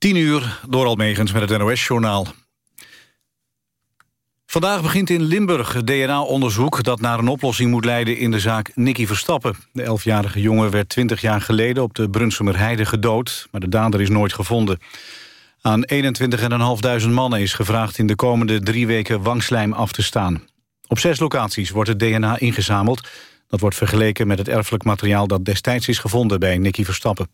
10 uur, door Almegens met het NOS-journaal. Vandaag begint in Limburg DNA-onderzoek... dat naar een oplossing moet leiden in de zaak Nicky Verstappen. De 11-jarige jongen werd 20 jaar geleden op de Brunsumerheide gedood... maar de dader is nooit gevonden. Aan 21.500 mannen is gevraagd in de komende drie weken wangslijm af te staan. Op zes locaties wordt het DNA ingezameld. Dat wordt vergeleken met het erfelijk materiaal dat destijds is gevonden bij Nicky Verstappen.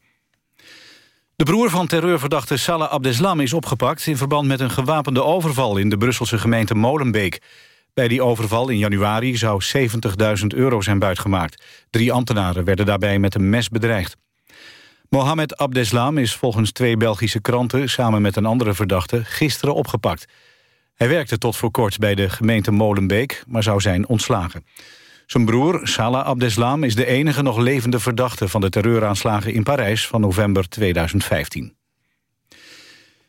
De broer van terreurverdachte Salah Abdeslam is opgepakt... in verband met een gewapende overval in de Brusselse gemeente Molenbeek. Bij die overval in januari zou 70.000 euro zijn buitgemaakt. Drie ambtenaren werden daarbij met een mes bedreigd. Mohamed Abdeslam is volgens twee Belgische kranten... samen met een andere verdachte gisteren opgepakt. Hij werkte tot voor kort bij de gemeente Molenbeek... maar zou zijn ontslagen. Zijn broer, Salah Abdeslam, is de enige nog levende verdachte... van de terreuraanslagen in Parijs van november 2015.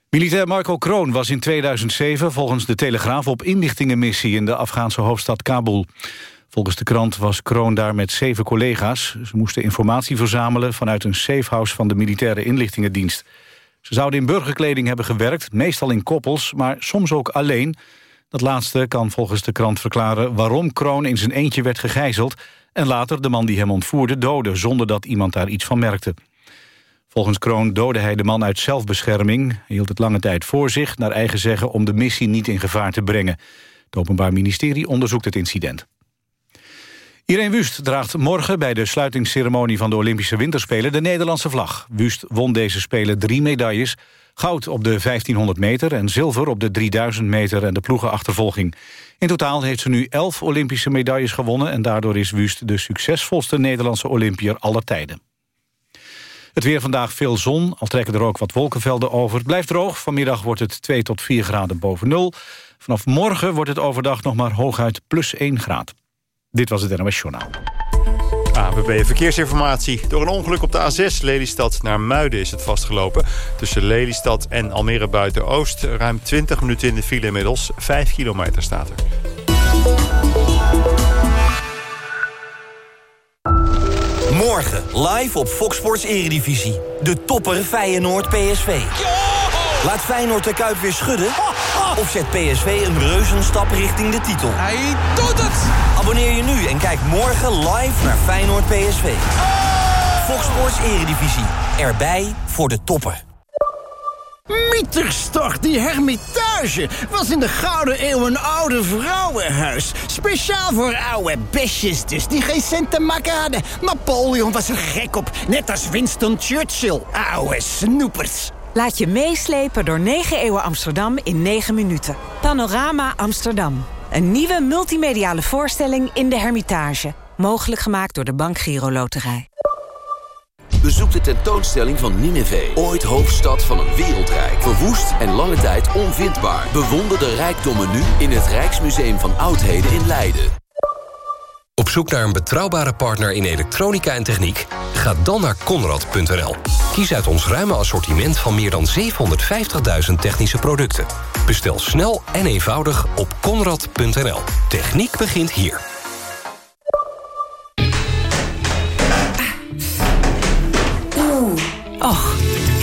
Militair Marco Kroon was in 2007 volgens de Telegraaf... op inlichtingenmissie in de Afghaanse hoofdstad Kabul. Volgens de krant was Kroon daar met zeven collega's. Ze moesten informatie verzamelen vanuit een safehouse... van de militaire inlichtingendienst. Ze zouden in burgerkleding hebben gewerkt, meestal in koppels... maar soms ook alleen... Dat laatste kan volgens de krant verklaren waarom Kroon in zijn eentje werd gegijzeld... en later de man die hem ontvoerde doodde zonder dat iemand daar iets van merkte. Volgens Kroon doodde hij de man uit zelfbescherming. Hield het lange tijd voor zich, naar eigen zeggen... om de missie niet in gevaar te brengen. Het Openbaar Ministerie onderzoekt het incident. Irene Wust draagt morgen bij de sluitingsceremonie van de Olympische Winterspelen de Nederlandse vlag. Wust won deze Spelen drie medailles. Goud op de 1500 meter en zilver op de 3000 meter en de ploegenachtervolging. In totaal heeft ze nu elf Olympische medailles gewonnen... en daardoor is Wust de succesvolste Nederlandse Olympier aller tijden. Het weer vandaag veel zon, al trekken er ook wat wolkenvelden over. Het blijft droog, vanmiddag wordt het 2 tot 4 graden boven nul. Vanaf morgen wordt het overdag nog maar hooguit plus 1 graad. Dit was het NOS Journaal. ABB Verkeersinformatie. Door een ongeluk op de A6 Lelystad naar Muiden is het vastgelopen. Tussen Lelystad en Almere Buiten-Oost. Ruim 20 minuten in de file inmiddels. 5 kilometer staat er. Morgen live op Fox Sports Eredivisie. De topper Feyenoord PSV. Laat Feyenoord de Kuip weer schudden? Of zet PSV een reuzenstap richting de titel? Hij doet het! Abonneer je nu en kijk morgen live naar Feyenoord PSV. Fox Sports Eredivisie. Erbij voor de toppen. Mieterstort, die hermitage, was in de Gouden Eeuw een oude vrouwenhuis. Speciaal voor oude besjes dus, die geen cent te maken hadden. Napoleon was er gek op, net als Winston Churchill. Oude snoepers. Laat je meeslepen door 9 eeuwen Amsterdam in 9 minuten. Panorama Amsterdam. Een nieuwe multimediale voorstelling in de Hermitage. Mogelijk gemaakt door de Bank Giro Loterij. Bezoek de tentoonstelling van Nineveh. Ooit hoofdstad van een wereldrijk. Verwoest en lange tijd onvindbaar. Bewonder de rijkdommen nu in het Rijksmuseum van Oudheden in Leiden. Op zoek naar een betrouwbare partner in elektronica en techniek? Ga dan naar Conrad.nl. Kies uit ons ruime assortiment van meer dan 750.000 technische producten. Bestel snel en eenvoudig op Conrad.nl. Techniek begint hier.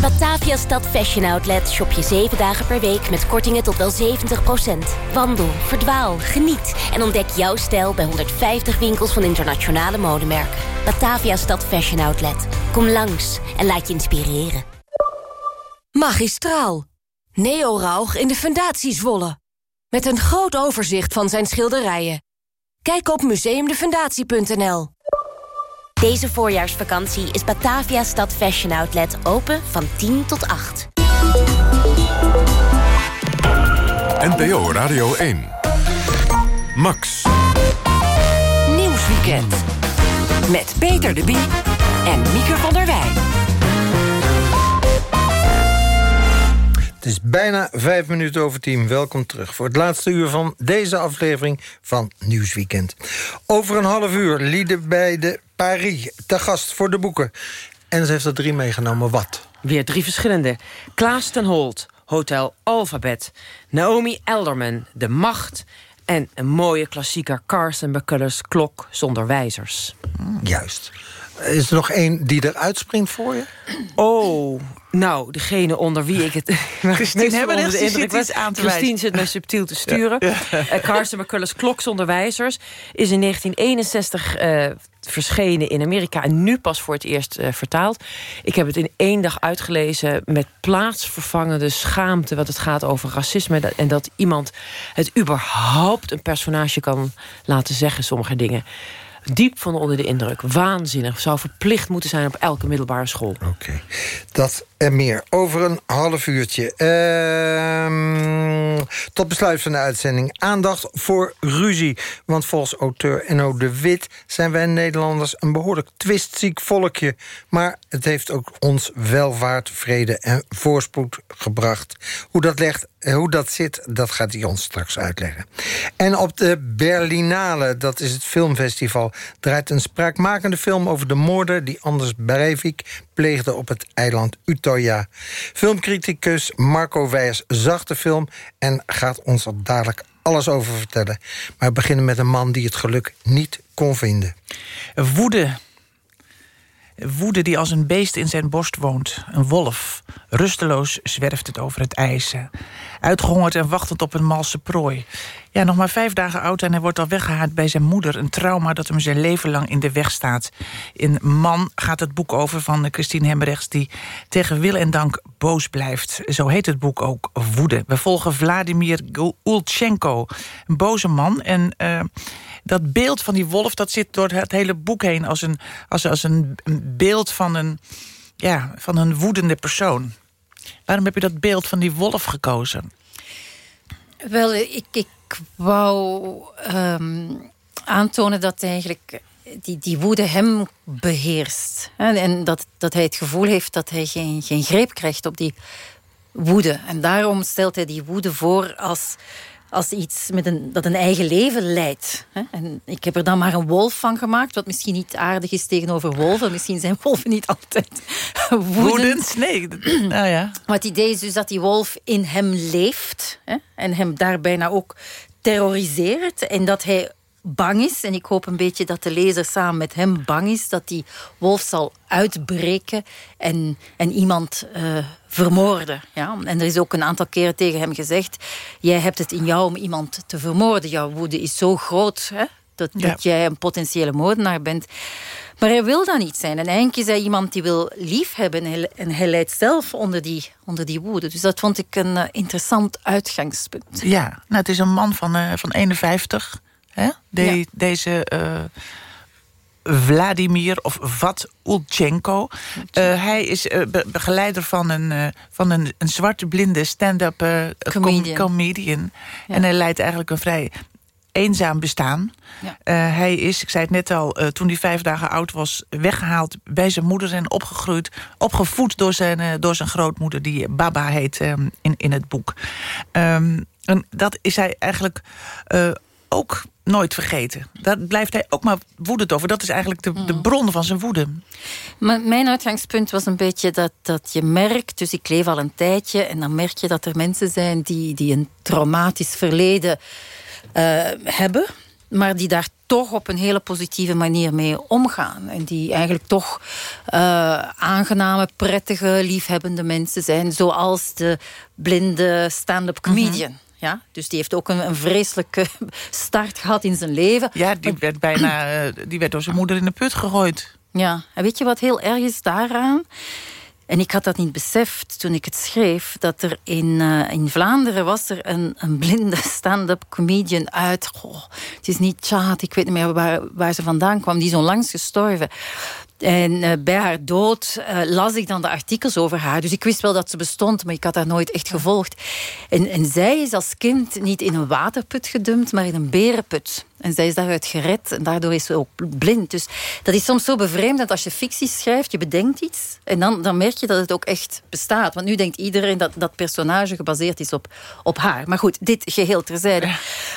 Bij Batavia Stad Fashion Outlet shop je 7 dagen per week met kortingen tot wel 70%. Wandel, verdwaal, geniet en ontdek jouw stijl bij 150 winkels van internationale modemerken. Batavia Stad Fashion Outlet. Kom langs en laat je inspireren. Magistraal. Neo Rauch in de Fundatie Zwolle. Met een groot overzicht van zijn schilderijen. Kijk op museumdefundatie.nl. Deze voorjaarsvakantie is Batavia Stad Fashion Outlet open van 10 tot 8. NPO Radio 1. Max. Nieuwsweekend. Met Peter de Bie en Mieke van der Wij. Het is bijna vijf minuten over tien. Welkom terug voor het laatste uur van deze aflevering van Nieuwsweekend. Over een half uur lieden bij de Paris te gast voor de boeken. En ze heeft er drie meegenomen. Wat? Weer drie verschillende. Klaas ten Holt, Hotel Alphabet. Naomi Elderman, De Macht. En een mooie klassieker Carson McCullers Klok zonder wijzers. Juist. Is er nog één die er uitspringt voor je? Oh, nou, degene onder wie ik het... Christine hebben onder de indruk was. aan te Christine zit me subtiel te sturen. Eh, Carson McCullers Klok zonder wijzers is in 1961 eh, verschenen in Amerika... en nu pas voor het eerst eh, vertaald. Ik heb het in één dag uitgelezen met plaatsvervangende schaamte... want het gaat over racisme dat- en dat iemand het überhaupt een personage kan laten zeggen, sommige dingen. Diep van onder de indruk. Waanzinnig. Zou verplicht moeten zijn op elke middelbare school. Oké. Dat en meer over een half uurtje. Ehm, tot besluit van de uitzending. Aandacht voor ruzie. Want volgens auteur Enno de Wit... zijn wij Nederlanders een behoorlijk twistziek volkje. Maar het heeft ook ons welvaart, vrede en voorspoed gebracht. Hoe dat, legt, hoe dat zit, dat gaat hij ons straks uitleggen. En op de Berlinale, dat is het filmfestival... draait een spraakmakende film over de moorden... die Anders Breivik pleegde op het eiland Utøya. Filmcriticus Marco Wijers zag de film... en gaat ons er dadelijk alles over vertellen. Maar we beginnen met een man die het geluk niet kon vinden. Woede. Woede die als een beest in zijn borst woont. Een wolf. Rusteloos zwerft het over het ijs. Uitgehongerd en wachtend op een malse prooi. Ja, nog maar vijf dagen oud en hij wordt al weggehaald bij zijn moeder. Een trauma dat hem zijn leven lang in de weg staat. In Man gaat het boek over van Christine Hembrechts... die tegen wil en dank boos blijft. Zo heet het boek ook Woede. We volgen Vladimir Ulchenko, een boze man. En eh, dat beeld van die wolf dat zit door het hele boek heen... als een, als, als een beeld van een, ja, van een woedende persoon. Waarom heb je dat beeld van die wolf gekozen? Wel, ik, ik wou ehm, aantonen dat eigenlijk die, die woede hem beheerst. Hè, En dat, dat hij het gevoel heeft dat hij geen, geen greep krijgt op die woede. En daarom stelt hij die woede voor als, als iets met een, dat een eigen leven leidt. hè. En ik heb er dan maar een wolf van gemaakt, wat misschien niet aardig is tegenover wolven. Misschien zijn wolven niet altijd woedend. Woedend? Nee. Nou ja. Maar het idee is dus dat die wolf in hem leeft. Hè, en hem daar bijna ook terroriseert. En dat hij bang is. En ik hoop een beetje dat de lezer samen met hem bang is. Dat die wolf zal uitbreken en, en iemand eh, vermoorden. Ja? En er is ook een aantal keren tegen hem gezegd... jij hebt het in jou om iemand te vermoorden. Jouw woede is zo groot hè, dat, Ja. dat jij een potentiële moordenaar bent. Maar hij wil dat niet zijn. En eigenlijk is hij iemand die wil liefhebben. En hij, en hij leidt zelf onder die, onder die woede. Dus dat vond ik een eh, interessant uitgangspunt. Ja, nou, het is een man van, eh, van 51. Hè? De- Ja. Deze eh, Vladimir of Vat Ulchenko. Eh, hij is eh, be- begeleider van een, eh, van een, een zwarte blinde stand-up com- Comedian. Ja. En hij leidt eigenlijk een vrij eenzaam bestaan. Ja. Hij is, ik zei het net al, toen hij vijf dagen oud was... weggehaald bij zijn moeder en opgegroeid... opgevoed door zijn, door zijn grootmoeder, die Baba heet eh, in, in het boek. Ehm, en dat is hij eigenlijk ook nooit vergeten. Daar blijft hij ook maar woedend over. Dat is eigenlijk de, de bron van zijn woede. Maar mijn uitgangspunt was een beetje dat, dat je merkt... dus ik leef al een tijdje en dan merk je dat er mensen zijn... die, die een traumatisch verleden eh, hebben... maar die daar toch op een hele positieve manier mee omgaan. En die eigenlijk toch eh, aangename, prettige, liefhebbende mensen zijn... zoals de blinde stand-up comedian... Ja, dus die heeft ook een, een vreselijke start gehad in zijn leven. Ja, die werd bijna eh, die werd door zijn moeder in de put gegooid. Ja, en weet je wat heel erg is daaraan? En ik had dat niet beseft toen ik het schreef... dat er in, eh, in Vlaanderen was er een, een blinde stand-up comedian uit... Goh, het is niet Tjaat, ik weet niet meer waar, waar ze vandaan kwam. Die is onlangs gestorven. En eh, bij haar dood eh, las ik dan de artikels over haar. Dus ik wist wel dat ze bestond, maar ik had haar nooit echt gevolgd. En, en zij is als kind niet in een waterput gedumpt, maar in een berenput. En zij is daaruit gered en daardoor is ze ook blind. Dus dat is soms zo bevreemdend als je fictie schrijft, je bedenkt iets en dan, dan merk je dat het ook echt bestaat. Want nu denkt iedereen dat dat personage gebaseerd is op, op haar. Maar goed, dit geheel terzijde.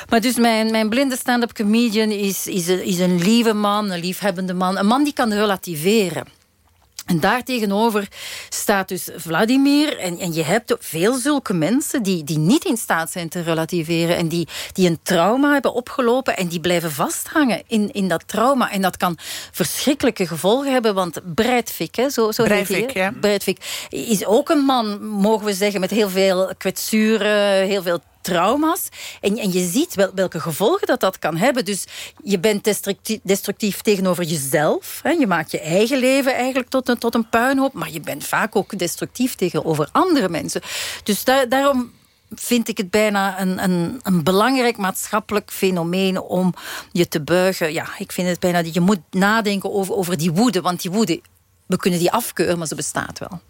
Maar dus mijn, mijn blinde stand-up comedian is, is, een, is een lieve man, een liefhebbende man. Een man die kan relativeren. En daartegenover staat dus Vladimir. En, en je hebt veel zulke mensen die, die niet in staat zijn te relativeren. En die, die een trauma hebben opgelopen. En die blijven vasthangen in, in dat trauma. En dat kan verschrikkelijke gevolgen hebben. Want Breivik, hè, zo, zo Breivik, ja. Breivik is ook een man, mogen we zeggen, met heel veel kwetsuren, heel veel trauma's. En, en je ziet wel, welke gevolgen dat, dat kan hebben. Dus je bent destructief, tegenover jezelf. Hè. Je maakt je eigen leven eigenlijk tot een, tot een puinhoop. Maar je bent vaak ook destructief tegenover andere mensen. Dus daar, daarom vind ik het bijna een, een, een belangrijk maatschappelijk fenomeen om je te buigen. Ja, ik vind het bijna dat je moet nadenken over, over die woede. Want die woede, we kunnen die afkeuren, maar ze bestaat wel.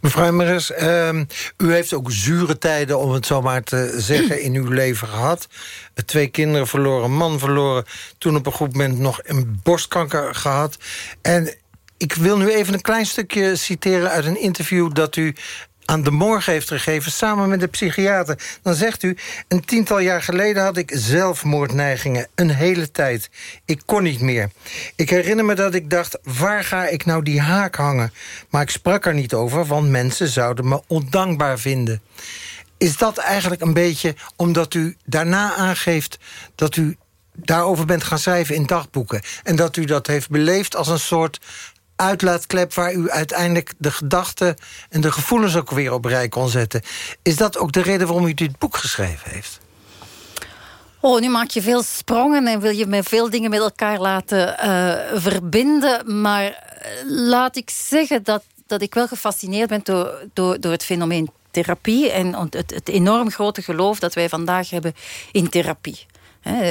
Mevrouw Meres, ehm, u heeft ook zure tijden, om het zo maar te zeggen, in uw leven gehad. Twee kinderen verloren, man verloren. Toen op een goed moment nog een borstkanker gehad. En ik wil nu even een klein stukje citeren uit een interview... dat u aan de morgen heeft gegeven, samen met de psychiater. Dan zegt u, een tiental jaar geleden had ik zelfmoordneigingen. Een hele tijd. Ik kon niet meer. Ik herinner me dat ik dacht, waar ga ik nou die haak hangen? Maar ik sprak er niet over, want mensen zouden me ondankbaar vinden. Is dat eigenlijk een beetje omdat u daarna aangeeft... dat u daarover bent gaan schrijven in dagboeken... en dat u dat heeft beleefd als een soort uitlaatklep... waar u uiteindelijk de gedachten en de gevoelens ook weer op rij kon zetten. Is dat ook de reden waarom u dit boek geschreven heeft? Oh, nu maak je veel sprongen en wil je met veel dingen met elkaar laten eh, verbinden. Maar eh, laat ik zeggen dat, dat ik wel gefascineerd ben door, door, door het fenomeen therapie... en het, het enorm grote geloof dat wij vandaag hebben in therapie.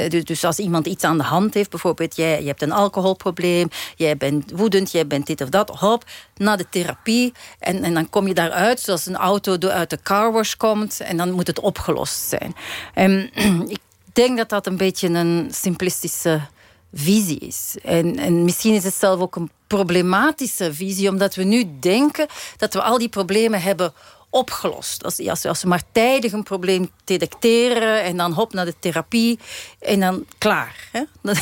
Dus, dus als iemand iets aan de hand heeft, bijvoorbeeld jij je hebt een alcoholprobleem, jij bent woedend, jij bent dit of dat, hop, naar de therapie. En, en dan kom je daaruit zoals een auto door uit de carwash komt en dan moet het opgelost zijn. En ik denk dat dat een beetje een simplistische visie is. En, en misschien is het zelf ook een problematische visie, omdat we nu denken dat we al die problemen hebben opgelost. Als, als, als we maar tijdig een probleem detecteren en dan hop naar de therapie en dan klaar. Hè? Dan,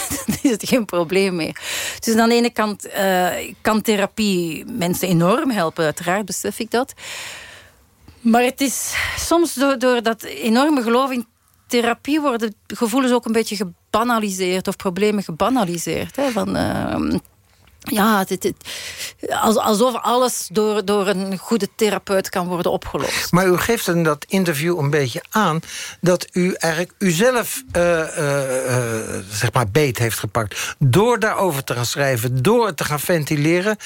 is het geen probleem meer. Dus aan de ene kant uh, kan therapie mensen enorm helpen, uiteraard besef ik dat. Maar het is soms door, door dat enorme geloof in therapie worden gevoelens ook een beetje gebanaliseerd of problemen gebanaliseerd. Hè? Van, uh, ja, het, het, alsof alles door, door een goede therapeut kan worden opgelost. Maar u geeft in dat interview een beetje aan... dat u eigenlijk uzelf uh, uh, uh, zeg maar beet heeft gepakt. Door daarover te gaan schrijven, door het te gaan ventileren...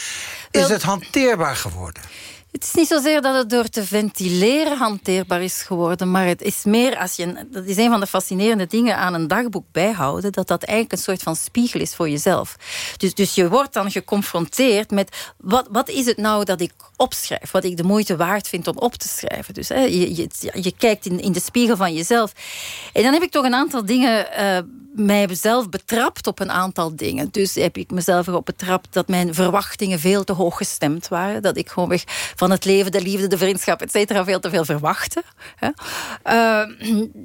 is het hanteerbaar geworden. Het is niet zozeer dat het door te ventileren hanteerbaar is geworden, maar het is meer als je. Dat is een van de fascinerende dingen aan een dagboek bijhouden, dat dat eigenlijk een soort van spiegel is voor jezelf. Dus, dus je wordt dan geconfronteerd met wat, wat is het nou dat ik opschrijf, wat ik de moeite waard vind om op te schrijven. Dus hè, je, je, kijkt in, in de spiegel van jezelf. En dan heb ik toch een aantal dingen. Uh, mij zelf betrapt op een aantal dingen. Dus heb ik mezelf erop betrapt dat mijn verwachtingen veel te hoog gestemd waren. Dat ik gewoonweg van het leven, de liefde, de vriendschap, et cetera, veel te veel verwachtte. Uh,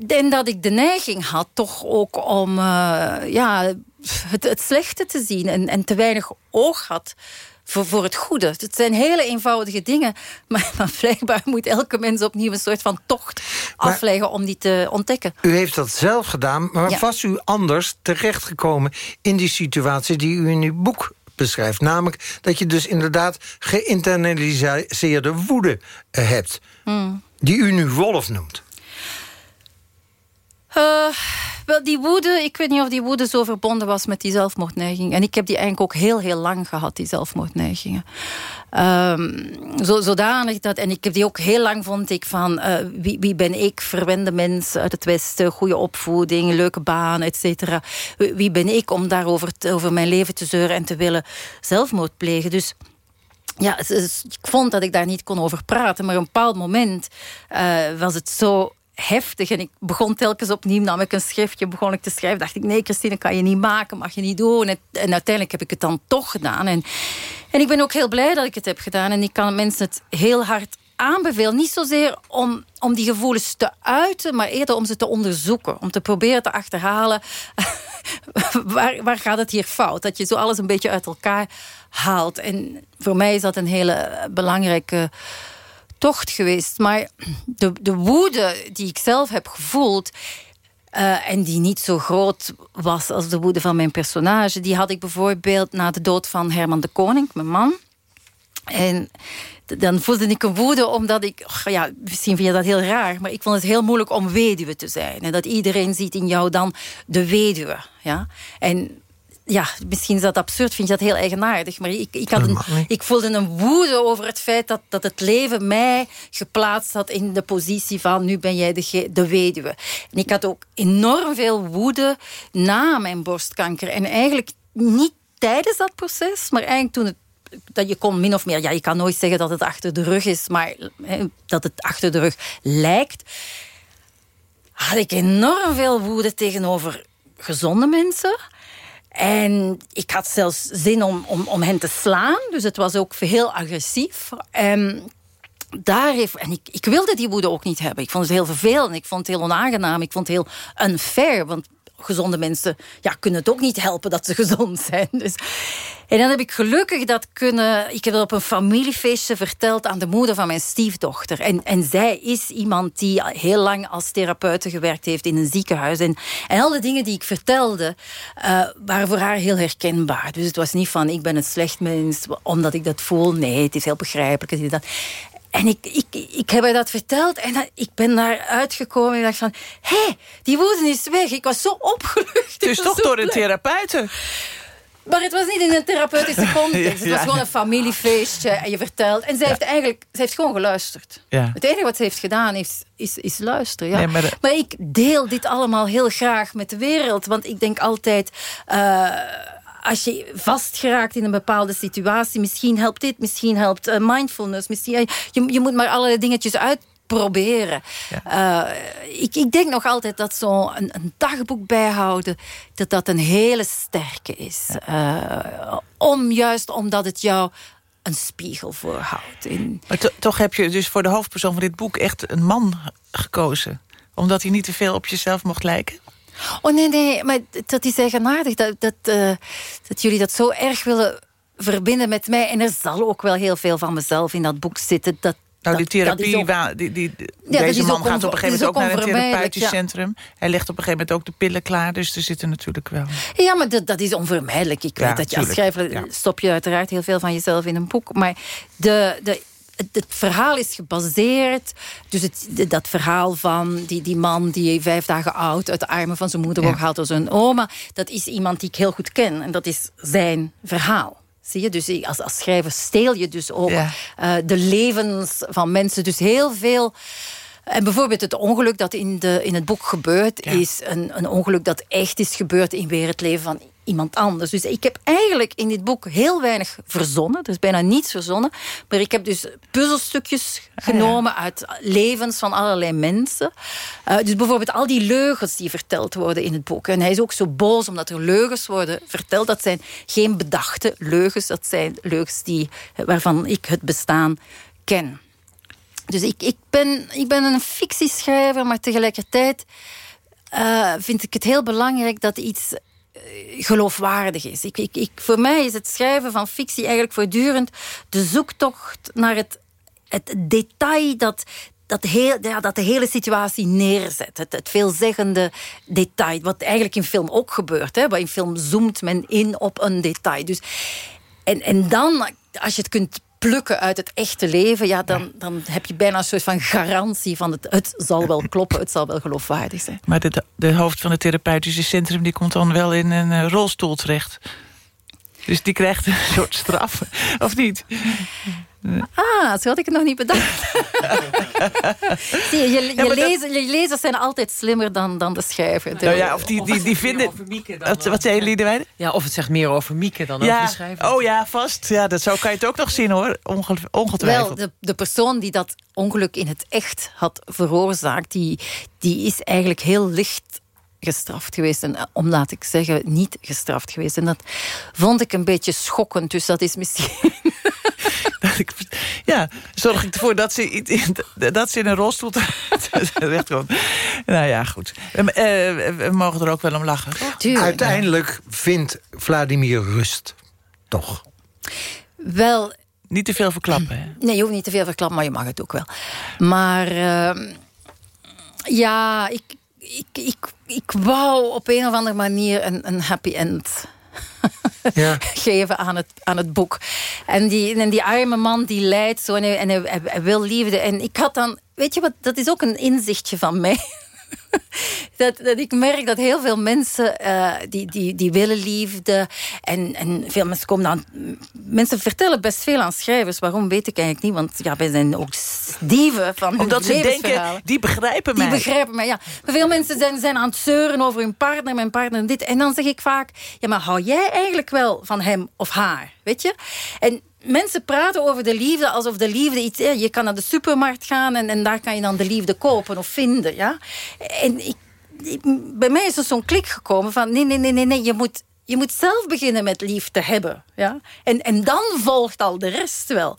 en dat ik de neiging had toch ook om uh, ja, het, het slechte te zien en, en te weinig oog had voor, voor het goede. Het zijn hele eenvoudige dingen. Maar, maar blijkbaar moet elke mens opnieuw een soort van tocht afleggen om die te ontdekken. U heeft dat zelf gedaan, maar ja. was u anders terechtgekomen in die situatie die u in uw boek beschrijft? Namelijk dat je dus inderdaad geïnternaliseerde woede hebt. Hmm. Die u nu wolf noemt. Uh, wel, die woede, ik weet niet of die woede zo verbonden was met die zelfmoordneiging. En ik heb die eigenlijk ook heel, heel lang gehad, die zelfmoordneigingen. Um, zo, zodanig dat, en ik heb die ook heel lang, vond ik, van uh, wie, wie ben ik, verwende mens uit het Westen, goede opvoeding, leuke baan, et cetera. Wie ben ik om daarover over mijn leven te zeuren en te willen zelfmoord plegen? Dus ja, ik vond dat ik daar niet kon over praten, maar op een bepaald moment uh, was het zo heftig. En ik begon telkens opnieuw, nam ik een schriftje, begon ik te schrijven. Dacht ik, nee Christine, kan je niet maken, mag je niet doen. En, en uiteindelijk heb ik het dan toch gedaan. En, en ik ben ook heel blij dat ik het heb gedaan. En ik kan mensen het heel hard aanbevelen. Niet zozeer om, om die gevoelens te uiten, maar eerder om ze te onderzoeken. Om te proberen te achterhalen, waar, waar gaat het hier fout? Dat je zo alles een beetje uit elkaar haalt. En voor mij is dat een hele belangrijke tocht geweest. Maar de, de woede die ik zelf heb gevoeld... Uh, en die niet zo groot was als de woede van mijn personage... die had ik bijvoorbeeld na de dood van Herman de Koning, mijn man. En dan voelde ik een woede omdat ik... Ja, misschien vind je dat heel raar... maar ik vond het heel moeilijk om weduwe te zijn. En dat iedereen ziet in jou dan de weduwe. Ja? En ja, misschien is dat absurd, vind je dat heel eigenaardig. Maar ik, ik, had een, ik voelde een woede over het feit dat, dat het leven mij geplaatst had in de positie van nu ben jij de, de weduwe. En ik had ook enorm veel woede na mijn borstkanker. En eigenlijk niet tijdens dat proces, maar eigenlijk toen het dat je kon min of meer, ja, je kan nooit zeggen dat het achter de rug is, maar dat het achter de rug lijkt, had ik enorm veel woede tegenover gezonde mensen. En ik had zelfs zin om, om, om hen te slaan. Dus het was ook heel agressief. En daar heeft, en ik, ik wilde die woede ook niet hebben. Ik vond het heel vervelend. Ik vond het heel onaangenaam. Ik vond het heel unfair. Want gezonde mensen ja, kunnen het ook niet helpen dat ze gezond zijn. Dus. En dan heb ik gelukkig dat kunnen... Ik heb dat op een familiefeestje verteld aan de moeder van mijn stiefdochter. En, en zij is iemand die heel lang als therapeute gewerkt heeft in een ziekenhuis. En, en al de dingen die ik vertelde uh, waren voor haar heel herkenbaar. Dus het was niet van ik ben een slecht mens omdat ik dat voel. Nee, het is heel begrijpelijk. Dat. En ik, ik, ik heb haar dat verteld en ik ben daar uitgekomen en ik dacht van... hé, hey, die woede is weg. Ik was zo opgelucht. Dus toch door een therapeute? Maar het was niet in een therapeutische context. Het was gewoon een familiefeestje en je vertelt. En zij heeft eigenlijk ze heeft gewoon geluisterd. Ja. Het enige wat ze heeft gedaan is, is, is luisteren. Ja. maar, ik deel dit allemaal heel graag met de wereld. Want ik denk altijd... Uh, als je vastgeraakt in een bepaalde situatie... misschien helpt dit, misschien helpt uh, mindfulness. Misschien, je, je moet maar allerlei dingetjes uitproberen. Ja. Uh, ik, ik, denk nog altijd dat zo'n een, een, dagboek bijhouden... dat dat een hele sterke is. Ja. Uh, om, juist omdat het jou een spiegel voorhoudt. In... Maar toch heb je dus voor de hoofdpersoon van dit boek... echt een man gekozen. Omdat hij niet te veel op jezelf mocht lijken? Oh nee, nee, maar dat is eigenaardig dat, dat, uh, dat jullie dat zo erg willen verbinden met mij. En er zal ook wel heel veel van mezelf in dat boek zitten. Dat, nou, die therapie, ook, die, die, ja, deze man gaat op een gegeven moment ook, naar een therapeutisch ja. centrum. Hij legt op een gegeven moment ook de pillen klaar, dus er zitten natuurlijk wel... Ja, maar dat, dat is onvermijdelijk. Ik weet dat je als schrijver stop je uiteraard heel veel van jezelf in een boek. Maar de, de het, verhaal is gebaseerd... dus het, dat verhaal van die, die man die vijf dagen oud... uit de armen van zijn moeder wordt gehaald door zijn oma... dat is iemand die ik heel goed ken. En dat is zijn verhaal. Zie je? Dus als, als schrijver steel je dus ook uh, de levens van mensen. Dus heel veel... En bijvoorbeeld het ongeluk dat in, de, in het boek gebeurt... is een, een ongeluk dat echt is gebeurd in weer het leven van iemand anders. Dus ik heb eigenlijk in dit boek heel weinig verzonnen. Er is bijna niets verzonnen. Maar ik heb dus puzzelstukjes ah, genomen uit levens van allerlei mensen. Uh, dus bijvoorbeeld al die leugens die verteld worden in het boek. En hij is ook zo boos omdat er leugens worden verteld. Dat zijn geen bedachte leugens. Dat zijn leugens die, waarvan ik het bestaan ken. Dus ik, ik, ben, ik ben een fictieschrijver, maar tegelijkertijd... Uh, vind ik het heel belangrijk dat iets geloofwaardig is. Ik, ik, voor mij is het schrijven van fictie eigenlijk voortdurend de zoektocht naar het, het detail dat, dat, heel, ja, dat de hele situatie neerzet. Het, het veelzeggende detail. Wat eigenlijk in film ook gebeurt. Hè? In film zoomt men in op een detail. Dus, en, en dan, als je het kunt plukken uit het echte leven... Ja, dan, dan heb je bijna een soort van garantie van het, het zal wel kloppen, het zal wel geloofwaardig zijn. Maar de, de hoofd van het therapeutische centrum... die komt dan wel in een eh, rolstoel terecht. Dus die krijgt een soort straf, of niet? Ah, zo had ik het nog niet bedacht. Zie je, je, je, maar dat- lezer- je lezers zijn altijd slimmer dan, dan de schrijver. Nou ja, of die, die, die vinden... Wat, wat zei? Ja, of het zegt meer over Mieke dan over de schrijver. oh ja, vast. Ja, dat zo kan je het ook nog zien hoor. Onge- ongetwijfeld. Wel, de, de persoon die dat ongeluk in het echt had veroorzaakt... die, die is eigenlijk heel licht gestraft geweest. En eh, om, laat ik zeggen, niet gestraft geweest. En dat vond ik een beetje schokkend. Dus dat is misschien... Ja, zorg ik ervoor dat ze, iets- dat ze in een rolstoel terechtkomt. Nou ja, goed. We, eh, we mogen er ook wel om lachen. Uiteindelijk vindt Vladimir rust. Toch? Wel... Niet te veel verklappen, hè? Nee, je hoeft niet te veel verklappen, maar je mag het ook wel. Maar ehm, ja, ik, ik, ik, ik wou op een of andere manier een, een happy end Ja. geven aan het, aan het boek. En die, en die arme man die lijdt zo en, hij, en hij, hij- hij wil liefde. En ik had dan, weet je wat, dat is ook een inzichtje van mij. dat, dat ik merk dat heel veel mensen eh, die, die, die willen liefde. En, en veel mensen komen dan. Mensen vertellen best veel aan schrijvers. Waarom weet ik eigenlijk niet? Want ja, wij zijn ook dieven van hun Omdat ze denken, die begrijpen mij. Die begrijpen mij, ja. Maar veel mensen zijn, zijn aan het zeuren over hun partner, mijn partner en dit. En dan zeg ik vaak, ja, maar hou jij eigenlijk wel van hem of haar? Weet je? En mensen praten over de liefde alsof de liefde iets... Je kan naar de supermarkt gaan en, en daar kan je dan de liefde kopen of vinden, ja. En ik, bij mij is er zo'n klik gekomen van... nee, nee, nee, nee, nee, je moet... Je moet zelf beginnen met lief te hebben. Ja? En, en dan volgt al de rest wel.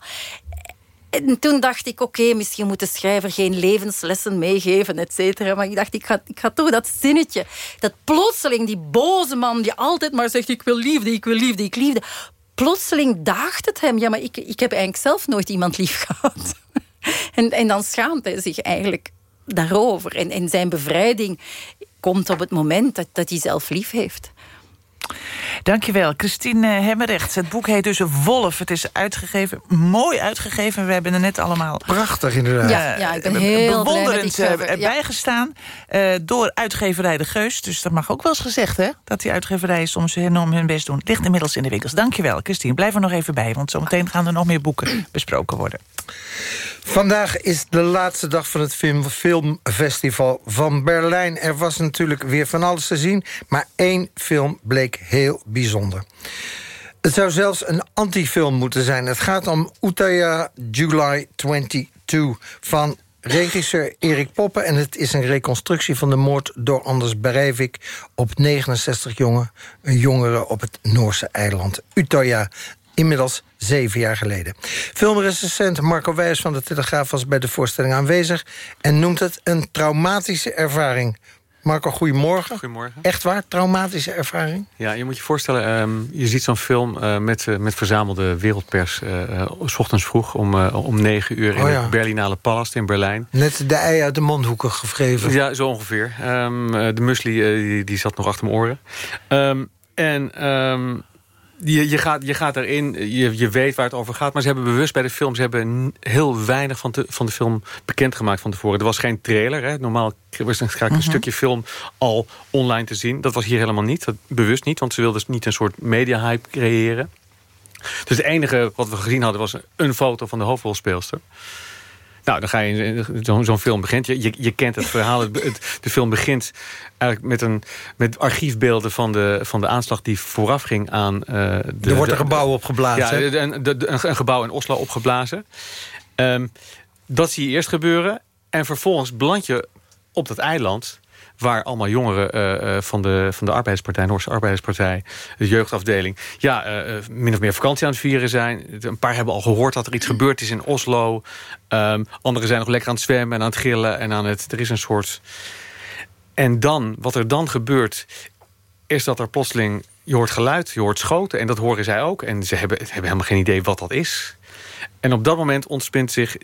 En toen dacht ik, oké, misschien moet de schrijver geen levenslessen meegeven, et cetera. Maar ik dacht, ik ga, ik ga toch dat zinnetje, dat plotseling die boze man die altijd maar zegt, ik wil liefde, ik wil liefde, ik liefde. Plotseling daagt het hem, ja, maar ik, ik heb eigenlijk zelf nooit iemand lief gehad. En, en dan schaamt hij zich eigenlijk daarover. En, en zijn bevrijding komt op het moment dat, dat hij zelf lief heeft. Dankjewel, Christine Hemmerrecht. Het boek heet dus Wolf. Het is uitgegeven, mooi uitgegeven. We hebben er net allemaal... Prachtig inderdaad. Ja, ja, ik ben eh, heel bewonderend eh, ja. bijgestaan. eh, door uitgeverij De Geus. Dus dat mag ook wel eens gezegd, hè? Dat die uitgeverijen soms enorm hun best doen. Ligt inmiddels in de winkels. Dankjewel, Christine. Blijf er nog even bij, want zometeen gaan er nog meer boeken besproken worden. Vandaag is de laatste dag van het film, filmfestival van Berlijn. Er was natuurlijk weer van alles te zien, maar één film bleek heel bijzonder. Het zou zelfs een antifilm moeten zijn. Het gaat om Utøya July 22 van regisseur Erik Poppen... en het is een reconstructie van de moord door Anders Breivik... op 69 jongen, jongeren op het Noorse eiland Utøya inmiddels zeven jaar geleden. Filmrecensent Marco Wijs van de Telegraaf was bij de voorstelling aanwezig... en noemt het een traumatische ervaring. Marco, goedemorgen. Goedemorgen. Echt waar, traumatische ervaring? Ja, je moet je voorstellen, ehm, je ziet zo'n film eh, met, eh, met verzamelde wereldpers... eh s ochtends vroeg om, om negen uur in Oh ja. het Berlinale Palast in Berlijn. Net de ei uit de mondhoeken gevreven. Ja, zo ongeveer. Ehm, eh, de musli die, die zat nog achter mijn oren. Ehm, en je, je, gaat, je gaat erin, je, je weet waar het over gaat. Maar ze hebben bewust bij de film... ze hebben heel weinig van, te- van de film bekendgemaakt van tevoren. Er was geen trailer. Hè. Normaal was graag een Mhm. stukje film al online te zien. Dat was hier helemaal niet. Dat, bewust niet, want ze wilden dus niet een soort media-hype creëren. Dus het enige wat we gezien hadden was een foto van de hoofdrolspeelster. Nou, dan ga je zo'n film begint. Je, je, je kent het verhaal. Het, het- de film begint eigenlijk met, een, met archiefbeelden van de, van de aanslag die vooraf ging aan. eh, de, er wordt een gebouw opgeblazen. Ja, de- een, de- de- een, een gebouw in Oslo opgeblazen. Ehm, dat zie je eerst gebeuren. En vervolgens beland je op dat eiland waar allemaal jongeren eh, eh, van, de, van de arbeidspartij, Noorse arbeidspartij, de jeugdafdeling, ja, eh, min of meer vakantie aan het vieren zijn. Een paar hebben al gehoord dat er iets gebeurd is in Oslo. Ehm, anderen zijn nog lekker aan het zwemmen en aan het gillen en aan het. Er is een soort. En dan, wat er dan gebeurt, is dat er plotseling. Je hoort geluid, je hoort schoten en dat horen zij ook. En ze hebben, hebben helemaal geen idee wat dat is. En op dat moment ontspint zich